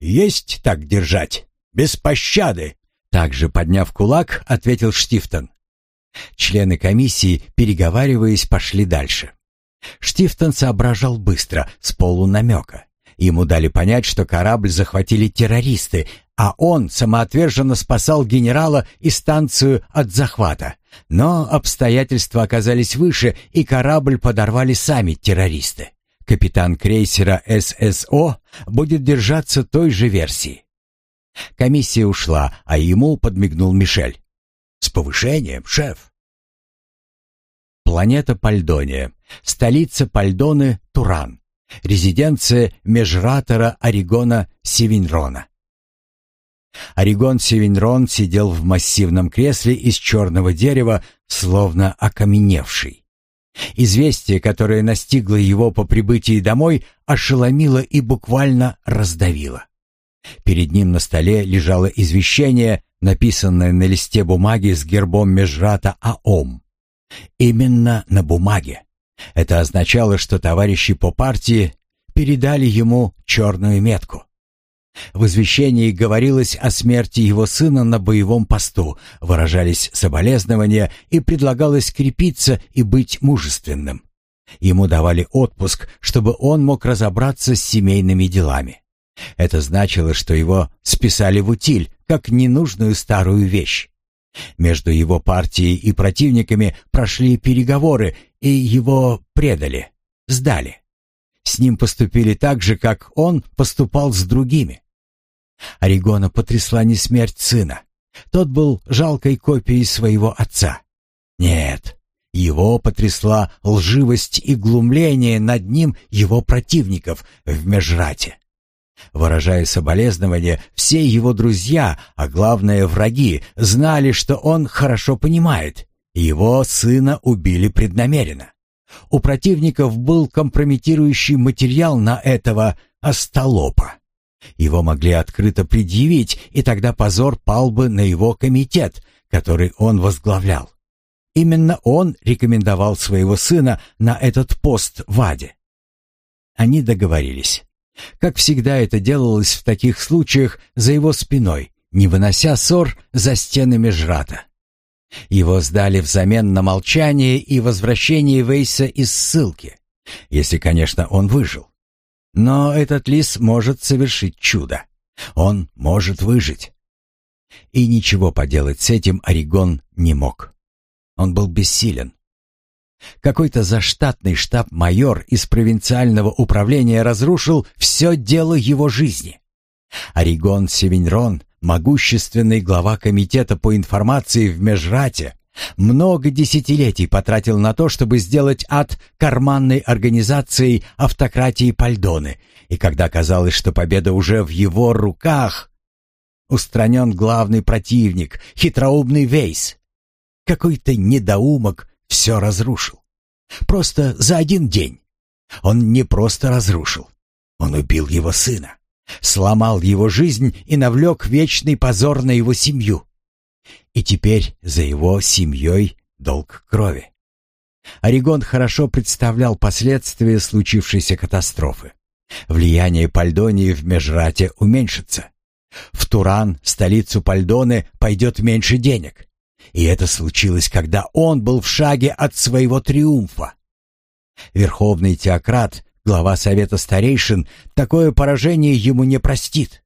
«Есть так держать! Без пощады!» Также подняв кулак, ответил Штифтон. Члены комиссии, переговариваясь, пошли дальше. Штифтон соображал быстро, с полунамека. Ему дали понять, что корабль захватили террористы, а он самоотверженно спасал генерала и станцию от захвата. Но обстоятельства оказались выше, и корабль подорвали сами террористы. Капитан крейсера ССО будет держаться той же версии. Комиссия ушла, а ему подмигнул Мишель. «С повышением, шеф!» Планета Пальдония. Столица Пальдоны — Туран резиденция межратора Орегона Севинрона. Орегон Севинрон сидел в массивном кресле из черного дерева, словно окаменевший. Известие, которое настигло его по прибытии домой, ошеломило и буквально раздавило. Перед ним на столе лежало извещение, написанное на листе бумаги с гербом межрата АОМ. Именно на бумаге. Это означало, что товарищи по партии передали ему черную метку. В извещении говорилось о смерти его сына на боевом посту, выражались соболезнования и предлагалось крепиться и быть мужественным. Ему давали отпуск, чтобы он мог разобраться с семейными делами. Это значило, что его списали в утиль, как ненужную старую вещь. Между его партией и противниками прошли переговоры, и его предали, сдали. С ним поступили так же, как он поступал с другими. Орегона потрясла не смерть сына. Тот был жалкой копией своего отца. Нет, его потрясла лживость и глумление над ним его противников в Межрате. Выражая соболезнования, все его друзья, а главное враги, знали, что он хорошо понимает. Его сына убили преднамеренно. У противников был компрометирующий материал на этого остолопа. Его могли открыто предъявить, и тогда позор пал бы на его комитет, который он возглавлял. Именно он рекомендовал своего сына на этот пост в Аде. Они договорились. Как всегда это делалось в таких случаях за его спиной, не вынося ссор за стенами жрата. Его сдали взамен на молчание и возвращение Вейса из ссылки, если, конечно, он выжил. Но этот лис может совершить чудо. Он может выжить. И ничего поделать с этим Орегон не мог. Он был бессилен. Какой-то заштатный штаб-майор из провинциального управления разрушил все дело его жизни. Орегон Севиньрон, могущественный глава комитета по информации в Межрате, много десятилетий потратил на то, чтобы сделать ад карманной организацией автократии Пальдоны, и когда казалось, что победа уже в его руках, устранен главный противник, хитроумный Вейс. Какой-то недоумок все разрушил. Просто за один день. Он не просто разрушил. Он убил его сына, сломал его жизнь и навлек вечный позор на его семью. И теперь за его семьей долг крови. Орегон хорошо представлял последствия случившейся катастрофы. Влияние Пальдонии в Межрате уменьшится. В Туран, столицу Пальдоны, пойдет меньше денег. И это случилось, когда он был в шаге от своего триумфа. Верховный теократ, глава Совета Старейшин, такое поражение ему не простит.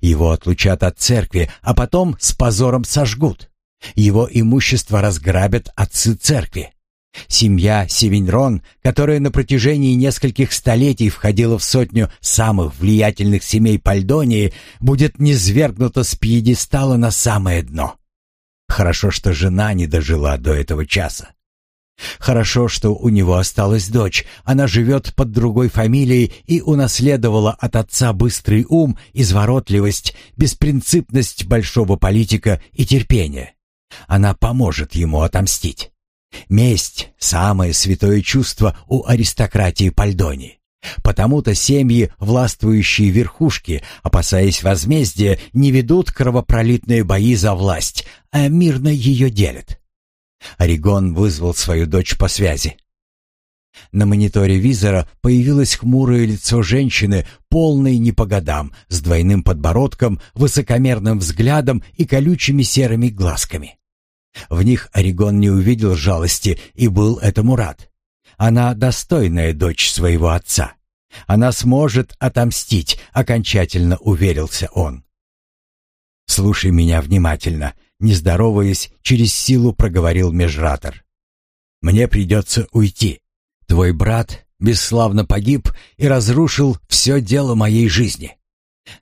Его отлучат от церкви, а потом с позором сожгут. Его имущество разграбят отцы церкви. Семья Севиньрон, которая на протяжении нескольких столетий входила в сотню самых влиятельных семей Пальдонии, будет низвергнута с пьедестала на самое дно. Хорошо, что жена не дожила до этого часа. Хорошо, что у него осталась дочь. Она живет под другой фамилией и унаследовала от отца быстрый ум, изворотливость, беспринципность большого политика и терпение. Она поможет ему отомстить. Месть — самое святое чувство у аристократии Пальдони. Потому-то семьи, властвующие верхушки, опасаясь возмездия, не ведут кровопролитные бои за власть, а мирно ее делят. Орегон вызвал свою дочь по связи. На мониторе визора появилось хмурое лицо женщины, полной не по годам, с двойным подбородком, высокомерным взглядом и колючими серыми глазками. В них Орегон не увидел жалости и был этому рад. Она достойная дочь своего отца. Она сможет отомстить, окончательно уверился он. «Слушай меня внимательно», — не здороваясь, через силу проговорил межратор. «Мне придется уйти. Твой брат бесславно погиб и разрушил все дело моей жизни.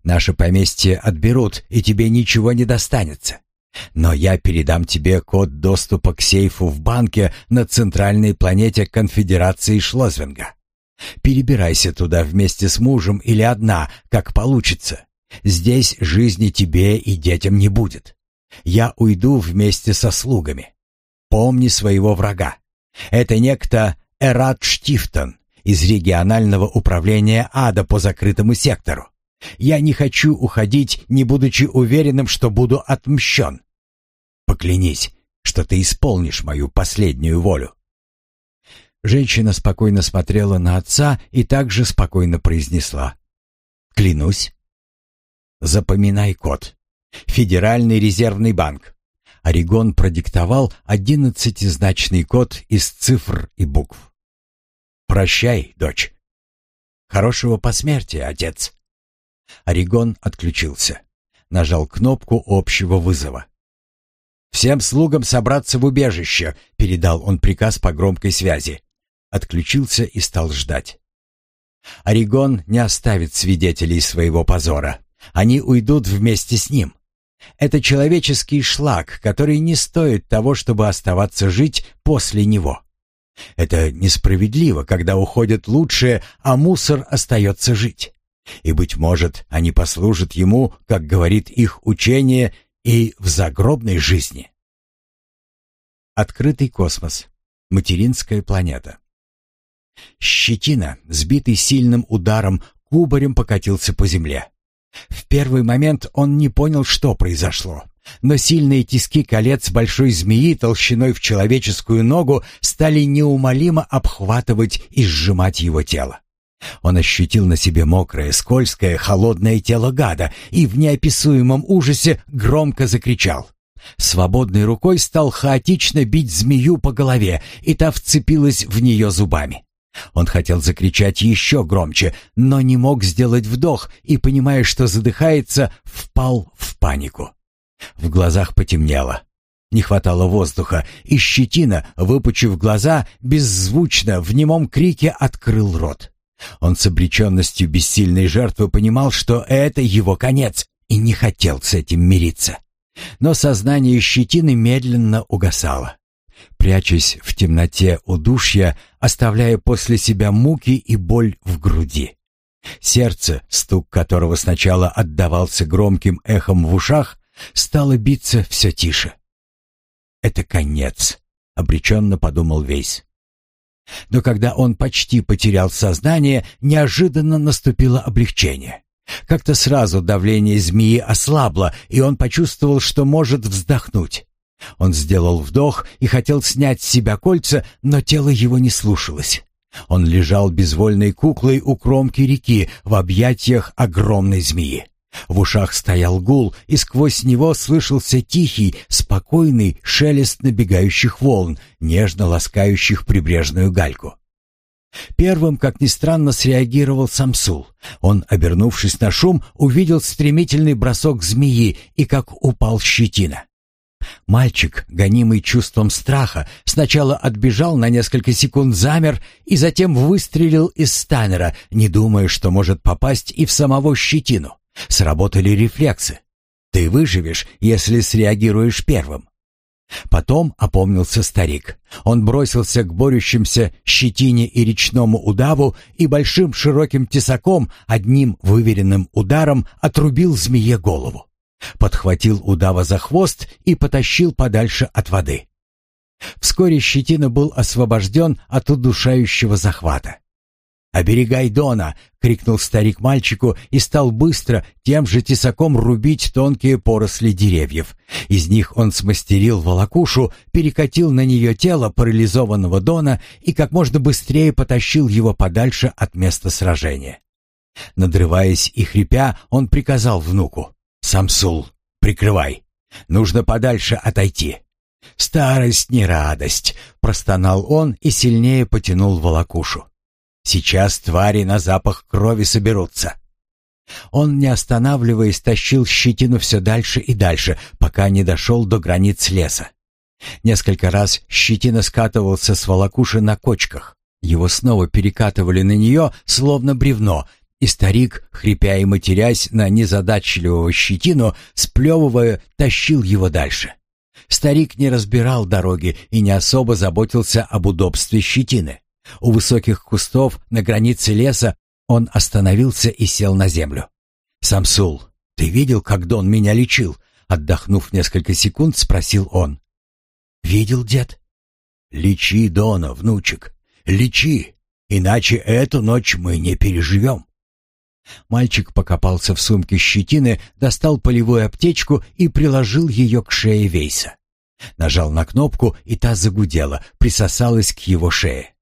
Наше поместье отберут, и тебе ничего не достанется. Но я передам тебе код доступа к сейфу в банке на центральной планете Конфедерации Шлозвенга. Перебирайся туда вместе с мужем или одна, как получится. Здесь жизни тебе и детям не будет. Я уйду вместе со слугами. Помни своего врага. Это некто Эрат Штифтон из регионального управления ада по закрытому сектору. Я не хочу уходить, не будучи уверенным, что буду отмщен. Поклянись, что ты исполнишь мою последнюю волю». Женщина спокойно смотрела на отца и также спокойно произнесла. «Клянусь». «Запоминай код. Федеральный резервный банк». Орегон продиктовал одиннадцатизначный код из цифр и букв. «Прощай, дочь». «Хорошего посмертия, отец». Орегон отключился. Нажал кнопку общего вызова. «Всем слугам собраться в убежище», — передал он приказ по громкой связи. Отключился и стал ждать. Орегон не оставит свидетелей своего позора. Они уйдут вместе с ним. Это человеческий шлак, который не стоит того, чтобы оставаться жить после него. Это несправедливо, когда уходят лучшие, а мусор остается жить. И, быть может, они послужат ему, как говорит их учение, и в загробной жизни. Открытый космос. Материнская планета. Щетина, сбитый сильным ударом, кубарем покатился по земле. В первый момент он не понял, что произошло. Но сильные тиски колец большой змеи толщиной в человеческую ногу стали неумолимо обхватывать и сжимать его тело. Он ощутил на себе мокрое, скользкое, холодное тело гада и в неописуемом ужасе громко закричал. Свободной рукой стал хаотично бить змею по голове, и та вцепилась в нее зубами. Он хотел закричать еще громче, но не мог сделать вдох и, понимая, что задыхается, впал в панику. В глазах потемнело. Не хватало воздуха, и щетина, выпучив глаза, беззвучно в немом крике открыл рот. Он с обреченностью бессильной жертвы понимал, что это его конец, и не хотел с этим мириться. Но сознание щетины медленно угасало. Прячась в темноте удушья, оставляя после себя муки и боль в груди. Сердце, стук которого сначала отдавался громким эхом в ушах, стало биться все тише. «Это конец», — обреченно подумал Вейс. Но когда он почти потерял сознание, неожиданно наступило облегчение. Как-то сразу давление змеи ослабло, и он почувствовал, что может вздохнуть. Он сделал вдох и хотел снять с себя кольца, но тело его не слушалось. Он лежал безвольной куклой у кромки реки в объятиях огромной змеи. В ушах стоял гул, и сквозь него слышался тихий, спокойный шелест набегающих волн, нежно ласкающих прибрежную гальку. Первым, как ни странно, среагировал Самсул. Он, обернувшись на шум, увидел стремительный бросок змеи и как упал щетина. Мальчик, гонимый чувством страха, сначала отбежал на несколько секунд, замер и затем выстрелил из станера, не думая, что может попасть и в самого щетину. Сработали рефлексы. Ты выживешь, если среагируешь первым. Потом опомнился старик. Он бросился к борющимся щетине и речному удаву и большим широким тесаком, одним выверенным ударом, отрубил змее голову. Подхватил удава за хвост и потащил подальше от воды. Вскоре щетина был освобожден от удушающего захвата. «Оберегай Дона!» — крикнул старик мальчику и стал быстро тем же тесаком рубить тонкие поросли деревьев. Из них он смастерил волокушу, перекатил на нее тело парализованного Дона и как можно быстрее потащил его подальше от места сражения. Надрываясь и хрипя, он приказал внуку. «Самсул, прикрывай! Нужно подальше отойти!» «Старость не радость!» — простонал он и сильнее потянул волокушу. Сейчас твари на запах крови соберутся. Он, не останавливаясь, тащил щетину все дальше и дальше, пока не дошел до границ леса. Несколько раз щетина скатывался с волокуши на кочках. Его снова перекатывали на нее, словно бревно, и старик, хрипя и матерясь на незадачливого щетину, сплевывая, тащил его дальше. Старик не разбирал дороги и не особо заботился об удобстве щетины. У высоких кустов на границе леса он остановился и сел на землю. «Самсул, ты видел, как Дон меня лечил?» Отдохнув несколько секунд, спросил он. «Видел, дед?» «Лечи Дона, внучек, лечи, иначе эту ночь мы не переживем». Мальчик покопался в сумке щетины, достал полевую аптечку и приложил ее к шее Вейса. Нажал на кнопку, и та загудела, присосалась к его шее.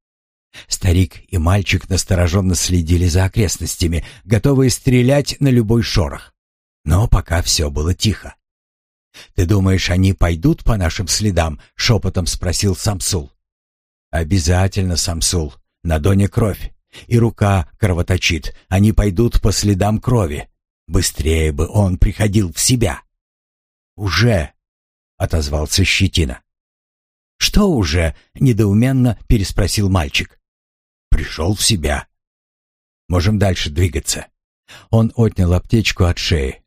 Старик и мальчик настороженно следили за окрестностями, готовые стрелять на любой шорох. Но пока все было тихо. «Ты думаешь, они пойдут по нашим следам?» — шепотом спросил Самсул. «Обязательно, Самсул. На Доне кровь. И рука кровоточит. Они пойдут по следам крови. Быстрее бы он приходил в себя». «Уже!» — отозвался Щетина. «Что уже?» — недоуменно переспросил мальчик пришел в себя. Можем дальше двигаться. Он отнял аптечку от шеи.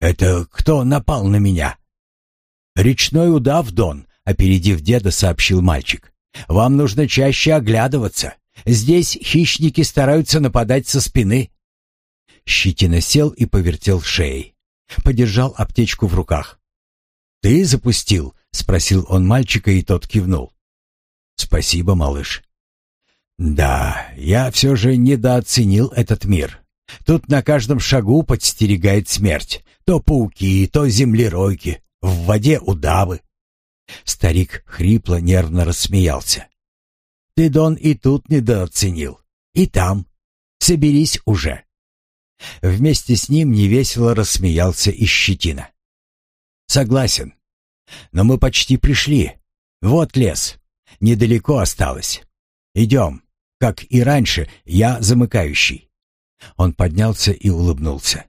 Это кто напал на меня? Речной удав, Дон, опередив деда, сообщил мальчик. Вам нужно чаще оглядываться. Здесь хищники стараются нападать со спины. Щетина сел и повертел шеей. Подержал аптечку в руках. «Ты запустил?» — спросил он мальчика, и тот кивнул. «Спасибо, малыш. Да, я все же недооценил этот мир. Тут на каждом шагу подстерегает смерть. То пауки, то землеройки, в воде удавы. Старик хрипло нервно рассмеялся. Ты, Дон, и тут недооценил. И там. Соберись уже!» Вместе с ним невесело рассмеялся и Щетина. «Согласен. Но мы почти пришли. Вот лес. Недалеко осталось. Идем. Как и раньше, я замыкающий». Он поднялся и улыбнулся.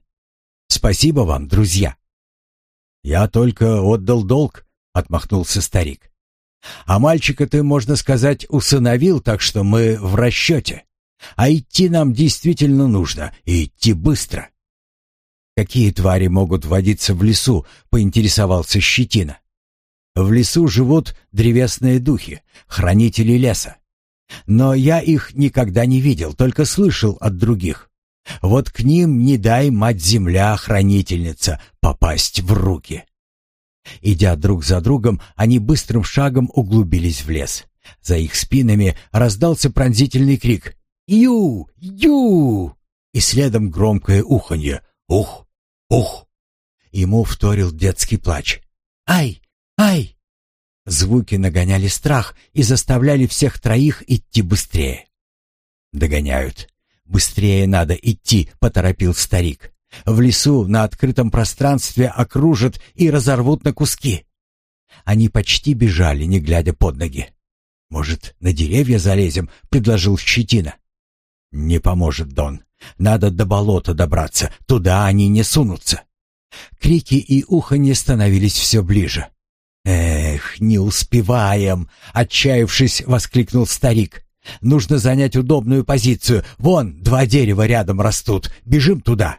«Спасибо вам, друзья». «Я только отдал долг», — отмахнулся старик. «А мальчика ты, можно сказать, усыновил, так что мы в расчете. А идти нам действительно нужно, и идти быстро». «Какие твари могут водиться в лесу?» — поинтересовался Щетина. «В лесу живут древесные духи, хранители леса. Но я их никогда не видел, только слышал от других. Вот к ним не дай, мать-земля, хранительница, попасть в руки». Идя друг за другом, они быстрым шагом углубились в лес. За их спинами раздался пронзительный крик «Ю! Ю!» и следом громкое уханье «Ух! Ух!». Ему вторил детский плач. «Ай! Ай!» Звуки нагоняли страх и заставляли всех троих идти быстрее. «Догоняют. Быстрее надо идти», — поторопил старик. «В лесу на открытом пространстве окружат и разорвут на куски». Они почти бежали, не глядя под ноги. «Может, на деревья залезем?» — предложил Щетина. «Не поможет, Дон. Надо до болота добраться. Туда они не сунутся». Крики и уханье становились все ближе. «Эх, не успеваем!» — отчаявшись, воскликнул старик. «Нужно занять удобную позицию. Вон, два дерева рядом растут. Бежим туда!»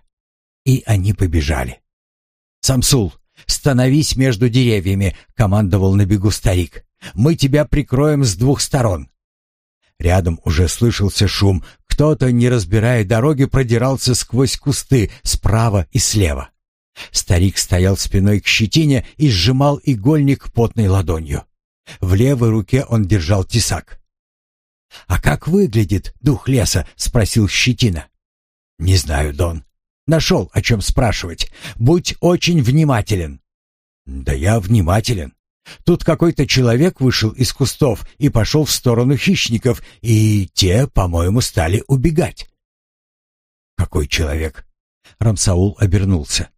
И они побежали. «Самсул, становись между деревьями!» — командовал на бегу старик. «Мы тебя прикроем с двух сторон. Рядом уже слышался шум. Кто-то, не разбирая дороги, продирался сквозь кусты справа и слева. Старик стоял спиной к щетине и сжимал игольник потной ладонью. В левой руке он держал тесак. «А как выглядит дух леса?» — спросил Щетина. «Не знаю, Дон. Нашел, о чем спрашивать. Будь очень внимателен». «Да я внимателен. Тут какой-то человек вышел из кустов и пошел в сторону хищников, и те, по-моему, стали убегать. «Какой человек?» Рамсаул обернулся.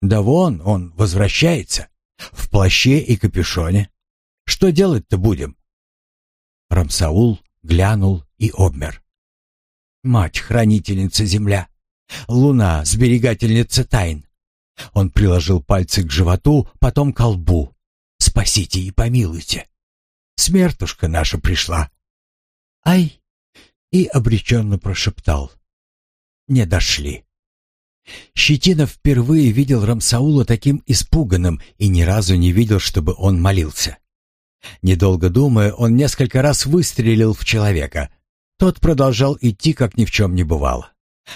«Да вон, он возвращается. В плаще и капюшоне. Что делать-то будем?» Рамсаул глянул и обмер. «Мать-хранительница земля! Луна, сберегательница тайн!» Он приложил пальцы к животу, потом к лбу. Спасите и помилуйте. Смертушка наша пришла. Ай! И обреченно прошептал. Не дошли. Щетинов впервые видел Рамсаула таким испуганным и ни разу не видел, чтобы он молился. Недолго думая, он несколько раз выстрелил в человека. Тот продолжал идти, как ни в чем не бывало.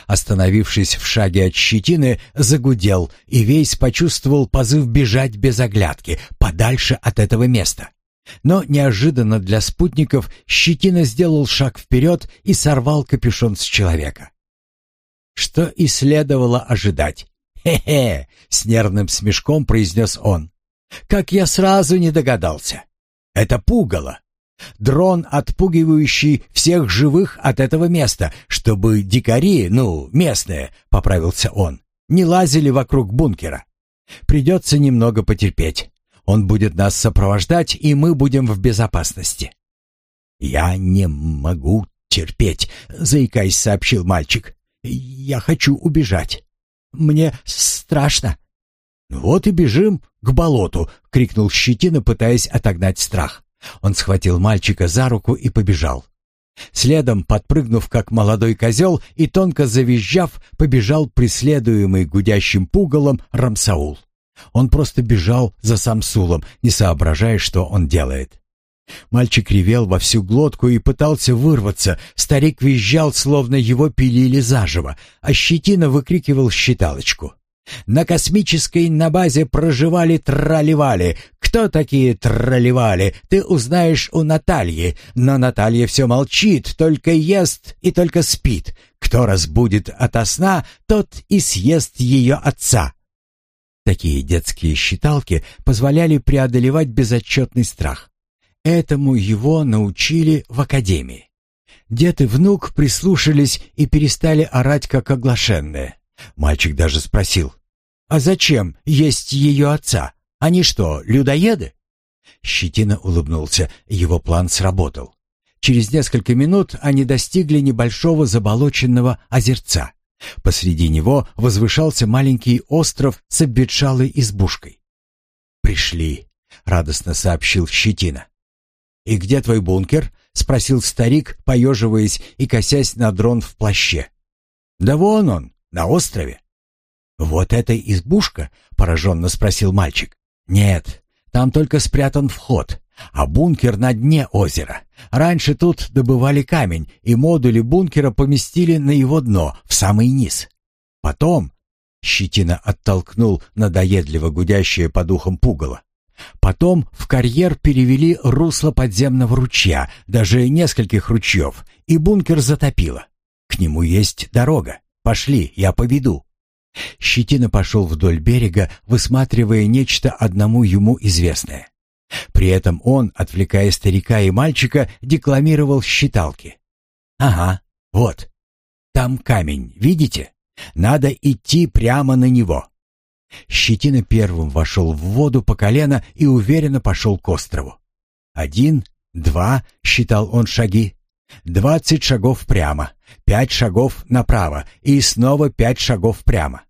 Остановившись в шаге от щетины, загудел, и весь почувствовал позыв бежать без оглядки, подальше от этого места. Но неожиданно для спутников щетина сделал шаг вперед и сорвал капюшон с человека. Что и следовало ожидать. «Хе-хе!» — с нервным смешком произнес он. «Как я сразу не догадался! Это пугало!» Дрон, отпугивающий всех живых от этого места, чтобы дикари, ну, местные, поправился он, не лазили вокруг бункера. Придется немного потерпеть. Он будет нас сопровождать, и мы будем в безопасности. Я не могу терпеть, заикаясь, сообщил мальчик. Я хочу убежать. Мне страшно. Вот и бежим к болоту, крикнул Щетина, пытаясь отогнать страх. Он схватил мальчика за руку и побежал. Следом, подпрыгнув как молодой козел и тонко завизжав, побежал преследуемый гудящим пугалом Рамсаул. Он просто бежал за Самсулом, не соображая, что он делает. Мальчик ревел во всю глотку и пытался вырваться. Старик визжал, словно его пилили заживо, а щетина выкрикивал считалочку. На космической на базе проживали тролливали. Кто такие тролливали, ты узнаешь у Натальи. Но Наталья все молчит, только ест и только спит. Кто разбудит ото сна, тот и съест ее отца. Такие детские считалки позволяли преодолевать безотчетный страх. Этому его научили в академии. Дед и внук прислушались и перестали орать, как оглашенные. Мальчик даже спросил, «А зачем есть ее отца? Они что, людоеды?» Щетина улыбнулся, его план сработал. Через несколько минут они достигли небольшого заболоченного озерца. Посреди него возвышался маленький остров с обветшалой избушкой. «Пришли», — радостно сообщил Щетина. «И где твой бункер?» — спросил старик, поеживаясь и косясь на дрон в плаще. «Да вон он, на острове». «Вот эта избушка?» — пораженно спросил мальчик. «Нет, там только спрятан вход, а бункер на дне озера. Раньше тут добывали камень, и модули бункера поместили на его дно, в самый низ. Потом...» Щетина оттолкнул надоедливо гудящее по духам пугало. Потом в карьер перевели русло подземного ручья, даже нескольких ручьев, и бункер затопило. К нему есть дорога. Пошли, я поведу. Щетина пошел вдоль берега, высматривая нечто одному ему известное. При этом он, отвлекая старика и мальчика, декламировал считалки. «Ага, вот. Там камень, видите? Надо идти прямо на него. Щетина первым вошел в воду по колено и уверенно пошел к острову. «Один, два», — считал он шаги. «Двадцать шагов прямо, пять шагов направо и снова пять шагов прямо».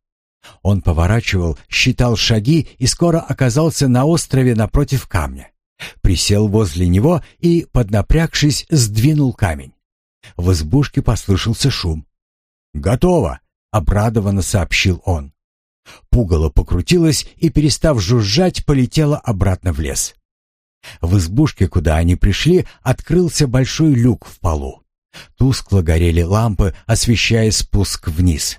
Он поворачивал, считал шаги и скоро оказался на острове напротив камня. Присел возле него и, поднапрягшись, сдвинул камень. В избушке послышался шум. «Готово!» — обрадованно сообщил он. Пугало покрутилось и, перестав жужжать, полетело обратно в лес. В избушке, куда они пришли, открылся большой люк в полу. Тускло горели лампы, освещая спуск вниз.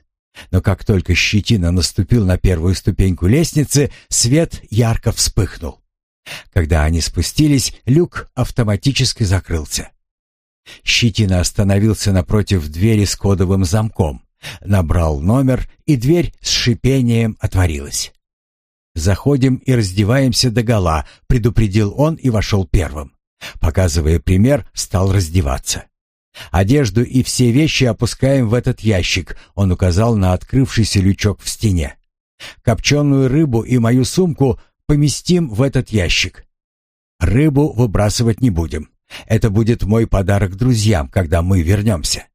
Но как только щетина наступил на первую ступеньку лестницы, свет ярко вспыхнул. Когда они спустились, люк автоматически закрылся. Щетина остановился напротив двери с кодовым замком. Набрал номер, и дверь с шипением отворилась. «Заходим и раздеваемся догола», — предупредил он и вошел первым. Показывая пример, стал раздеваться. «Одежду и все вещи опускаем в этот ящик», — он указал на открывшийся лючок в стене. «Копченую рыбу и мою сумку поместим в этот ящик. Рыбу выбрасывать не будем. Это будет мой подарок друзьям, когда мы вернемся.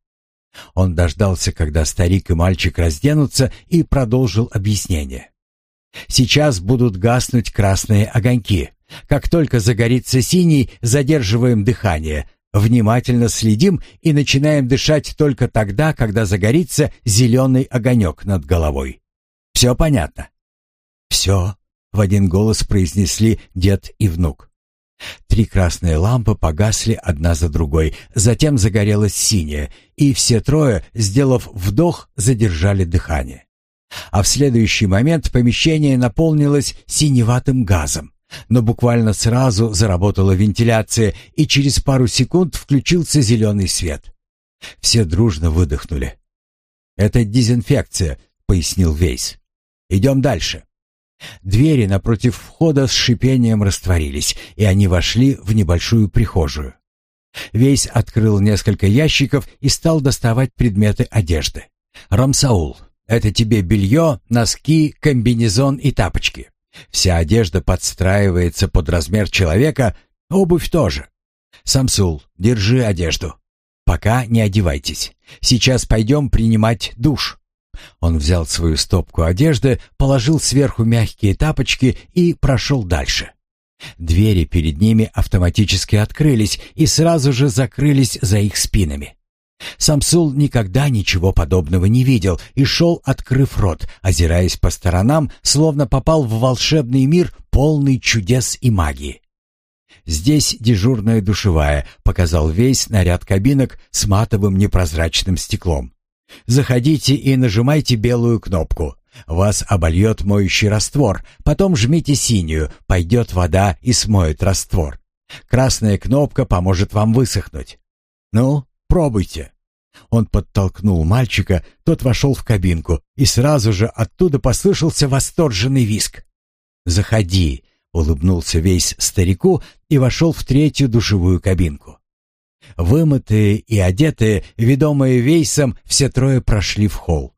Он дождался, когда старик и мальчик разденутся, и продолжил объяснение. «Сейчас будут гаснуть красные огоньки. Как только загорится синий, задерживаем дыхание, внимательно следим и начинаем дышать только тогда, когда загорится зеленый огонек над головой. Все понятно?» «Все», — в один голос произнесли дед и внук. Три красные лампы погасли одна за другой, затем загорелась синяя, и все трое, сделав вдох, задержали дыхание. А в следующий момент помещение наполнилось синеватым газом. Но буквально сразу заработала вентиляция, и через пару секунд включился зеленый свет. Все дружно выдохнули. «Это дезинфекция», — пояснил Вейс. «Идем дальше». Двери напротив входа с шипением растворились, и они вошли в небольшую прихожую. Вейс открыл несколько ящиков и стал доставать предметы одежды. «Рамсаул, это тебе белье, носки, комбинезон и тапочки. Вся одежда подстраивается под размер человека, обувь тоже. Самсул, держи одежду. Пока не одевайтесь. Сейчас пойдем принимать душ». Он взял свою стопку одежды, положил сверху мягкие тапочки и прошел дальше. Двери перед ними автоматически открылись и сразу же закрылись за их спинами. Самсул никогда ничего подобного не видел и шел, открыв рот, озираясь по сторонам, словно попал в волшебный мир, полный чудес и магии. «Здесь дежурная душевая», — показал весь наряд кабинок с матовым непрозрачным стеклом. Заходите и нажимайте белую кнопку. Вас обольет моющий раствор. Потом жмите синюю, пойдет вода и смоет раствор. Красная кнопка поможет вам высохнуть. Ну, пробуйте. Он подтолкнул мальчика, тот вошел в кабинку, и сразу же оттуда послышался восторженный виск. «Заходи», — улыбнулся весь старику и вошел в третью душевую кабинку. Вымытые и одетые, ведомые Вейсом, все трое прошли в холл.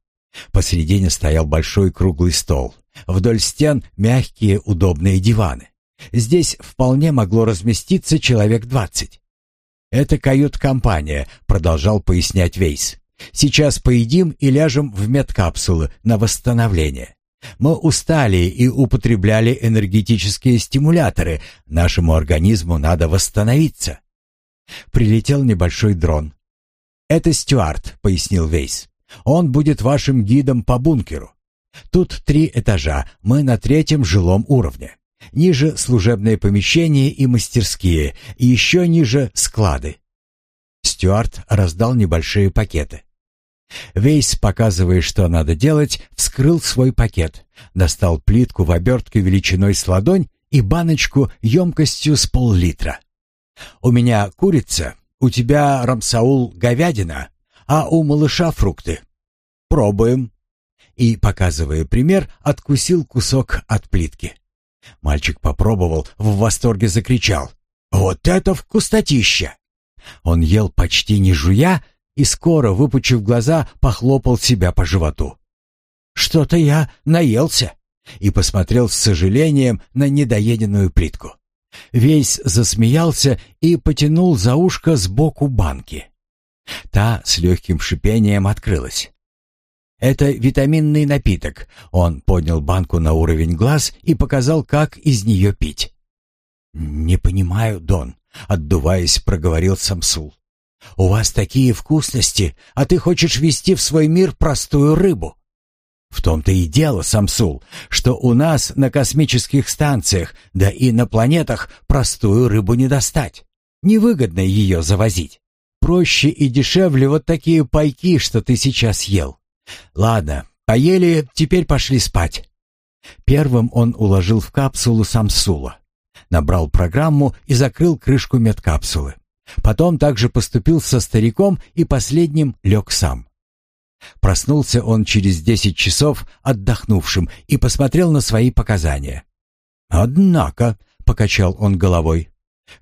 Посредине стоял большой круглый стол. Вдоль стен мягкие удобные диваны. Здесь вполне могло разместиться человек двадцать. «Это кают-компания», — продолжал пояснять Вейс. «Сейчас поедим и ляжем в медкапсулы на восстановление. Мы устали и употребляли энергетические стимуляторы. Нашему организму надо восстановиться». Прилетел небольшой дрон. «Это Стюарт», — пояснил Вейс. «Он будет вашим гидом по бункеру. Тут три этажа, мы на третьем жилом уровне. Ниже служебные помещения и мастерские, и еще ниже склады. Стюарт раздал небольшие пакеты. Вейс, показывая, что надо делать, вскрыл свой пакет, достал плитку в обертке величиной с ладонь и баночку емкостью с пол-литра. «У меня курица, у тебя, Рамсаул, говядина, а у малыша фрукты. Пробуем». И, показывая пример, откусил кусок от плитки. Мальчик попробовал, в восторге закричал. «Вот это вкуснотища!» Он ел почти не жуя и скоро, выпучив глаза, похлопал себя по животу. «Что-то я наелся!» и посмотрел с сожалением на недоеденную плитку. Весь засмеялся и потянул за ушко сбоку банки. Та с легким шипением открылась. Это витаминный напиток. Он поднял банку на уровень глаз и показал, как из нее пить. Не понимаю, Дон, отдуваясь, проговорил Самсул. У вас такие вкусности, а ты хочешь вести в свой мир простую рыбу. В том-то и дело, Самсул, что у нас на космических станциях, да и на планетах простую рыбу не достать. Невыгодно ее завозить. Проще и дешевле вот такие пайки, что ты сейчас ел. Ладно, поели, теперь пошли спать. Первым он уложил в капсулу Самсула, набрал программу и закрыл крышку медкапсулы. Потом также поступил со стариком и последним лег сам. Проснулся он через десять часов отдохнувшим и посмотрел на свои показания. «Однако», — покачал он головой,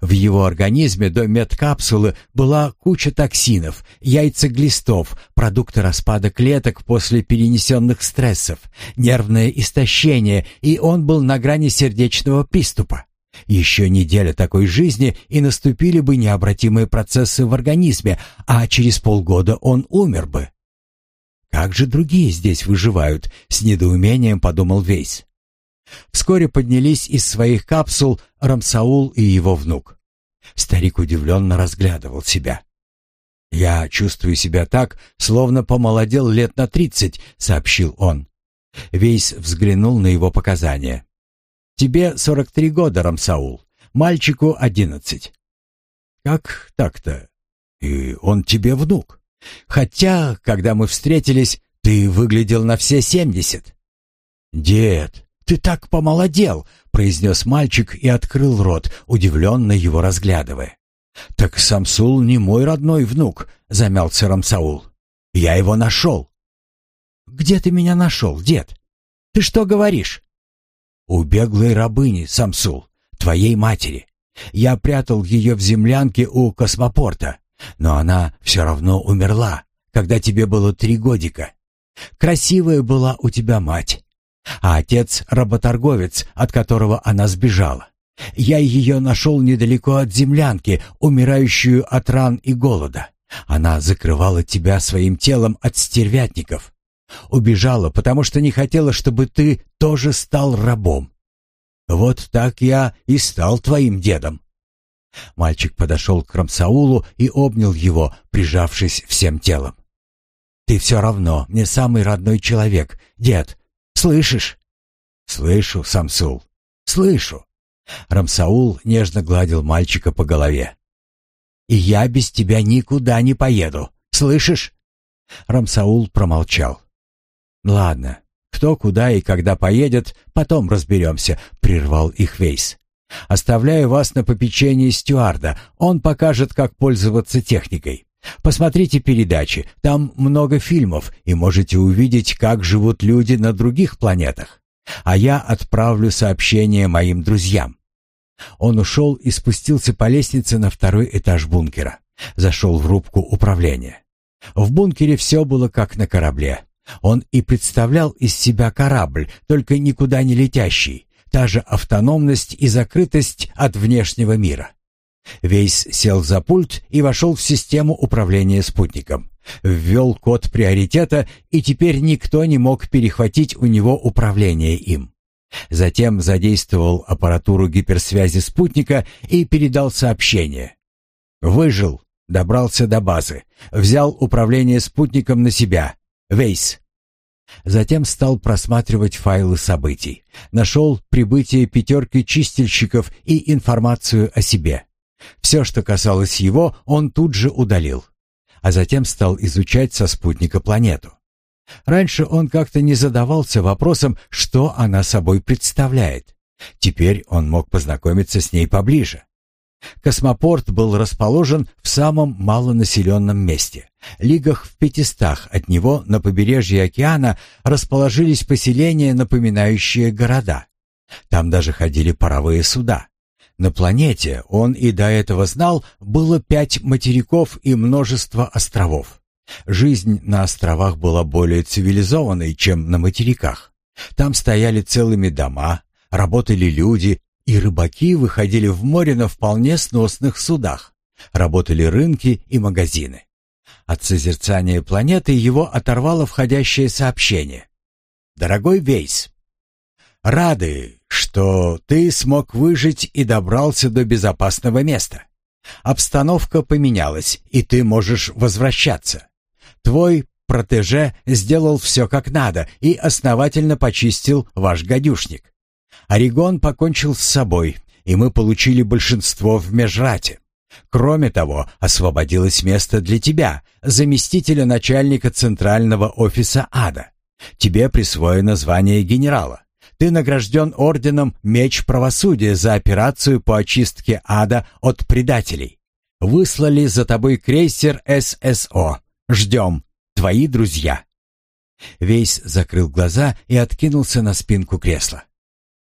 в его организме до медкапсулы была куча токсинов, яйцеглистов, продукты распада клеток после перенесенных стрессов, нервное истощение, и он был на грани сердечного приступа. Еще неделя такой жизни, и наступили бы необратимые процессы в организме, а через полгода он умер бы. «Как же другие здесь выживают?» — с недоумением подумал Вейс. Вскоре поднялись из своих капсул Рамсаул и его внук. Старик удивленно разглядывал себя. «Я чувствую себя так, словно помолодел лет на тридцать», — сообщил он. Вейс взглянул на его показания. «Тебе сорок три года, Рамсаул, мальчику одиннадцать». «Как так-то? И он тебе внук. Хотя, когда мы встретились, ты выглядел на все семьдесят». «Дед, ты так помолодел!» — произнес мальчик и открыл рот, удивленно его разглядывая. «Так Самсул не мой родной внук», — замялся Рамсаул. «Я его нашел». «Где ты меня нашел, дед? Ты что говоришь?» «У беглой рабыни, Самсул, твоей матери. Я прятал ее в землянке у космопорта, но она все равно умерла, когда тебе было три годика. Красивая была у тебя мать, а отец — работорговец, от которого она сбежала. Я ее нашел недалеко от землянки, умирающую от ран и голода. Она закрывала тебя своим телом от стервятников. Убежала, потому что не хотела, чтобы ты тоже стал рабом. Вот так я и стал твоим дедом. Мальчик подошел к Рамсаулу и обнял его, прижавшись всем телом. «Ты все равно мне самый родной человек, дед, Слышишь?» «Слышу, Самсул, слышу». Рамсаул нежно гладил мальчика по голове. «И я без тебя никуда не поеду, слышишь?» Рамсаул промолчал. «Ладно, кто куда и когда поедет, потом разберемся», — прервал их Вейс. «Оставляю вас на попечении стюарда, он покажет, как пользоваться техникой. Посмотрите передачи, там много фильмов, и можете увидеть, как живут люди на других планетах. А я отправлю сообщение моим друзьям. Он ушел и спустился по лестнице на второй этаж бункера. Зашел в рубку управления. В бункере все было как на корабле. Он и представлял из себя корабль, только никуда не летящий, та же автономность и закрытость от внешнего мира. Вейс сел за пульт и вошел в систему управления спутником. Ввел код приоритета, и теперь никто не мог перехватить у него управление им. Затем задействовал аппаратуру гиперсвязи спутника и передал сообщение. «Выжил, добрался до базы, взял управление спутником на себя. Вейс». Затем стал просматривать файлы событий. Нашел прибытие пятерки чистильщиков и информацию о себе. Все, что касалось его, он тут же удалил. А затем стал изучать со спутника планету. Раньше он как-то не задавался вопросом, что она собой представляет. Теперь он мог познакомиться с ней поближе. Космопорт был расположен в самом малонаселенном месте. Лигах в пятистах от него на побережье океана расположились поселения, напоминающие города. Там даже ходили паровые суда. На планете, он и до этого знал, было пять материков и множество островов. Жизнь на островах была более цивилизованной, чем на материках. Там стояли целыми дома, работали люди, и рыбаки выходили в море на вполне сносных судах. Работали рынки и магазины. От созерцания планеты его оторвало входящее сообщение. «Дорогой Вейс, рады, что ты смог выжить и добрался до безопасного места. Обстановка поменялась, и ты можешь возвращаться. Твой протеже сделал все как надо и основательно почистил ваш гадюшник. Орегон покончил с собой, и мы получили большинство в Межрате. Кроме того, освободилось место для тебя, заместителя начальника центрального офиса ада. Тебе присвоено звание генерала. Ты награжден орденом Меч Правосудия за операцию по очистке ада от предателей. Выслали за тобой крейсер ССО. Ждем. Твои друзья». Вейс закрыл глаза и откинулся на спинку кресла.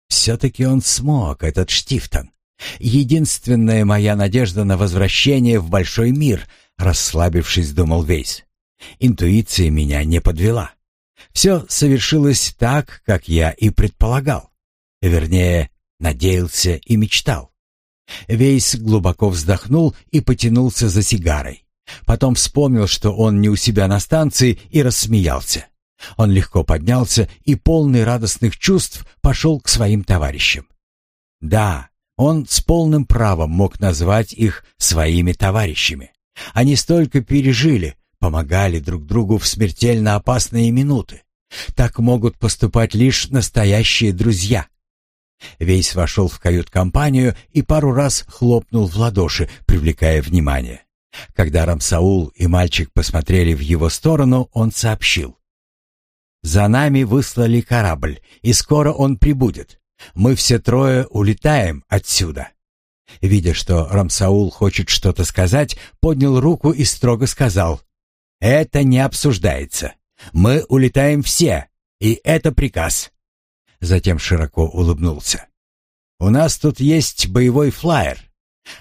«Все-таки он смог, этот Штифтон. Единственная моя надежда на возвращение в большой мир», расслабившись, думал Вейс. «Интуиция меня не подвела. Все совершилось так, как я и предполагал. Вернее, надеялся и мечтал». Вейс глубоко вздохнул и потянулся за сигарой. Потом вспомнил, что он не у себя на станции, и рассмеялся. Он легко поднялся и, полный радостных чувств, пошел к своим товарищам. Да, он с полным правом мог назвать их своими товарищами. Они столько пережили, помогали друг другу в смертельно опасные минуты. Так могут поступать лишь настоящие друзья. Вейс вошел в кают-компанию и пару раз хлопнул в ладоши, привлекая внимание. Когда Рамсаул и мальчик посмотрели в его сторону, он сообщил. «За нами выслали корабль, и скоро он прибудет. Мы все трое улетаем отсюда». Видя, что Рамсаул хочет что-то сказать, поднял руку и строго сказал. «Это не обсуждается. Мы улетаем все, и это приказ». Затем широко улыбнулся. «У нас тут есть боевой флайер.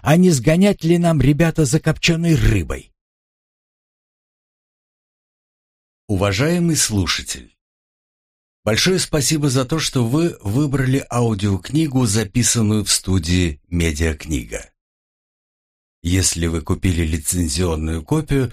А не сгонять ли нам, ребята, за копченой рыбой? Уважаемый слушатель, большое спасибо за то, что вы выбрали аудиокнигу, записанную в студии «Медиакнига». Если вы купили лицензионную копию,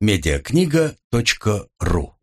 медиакнига.ру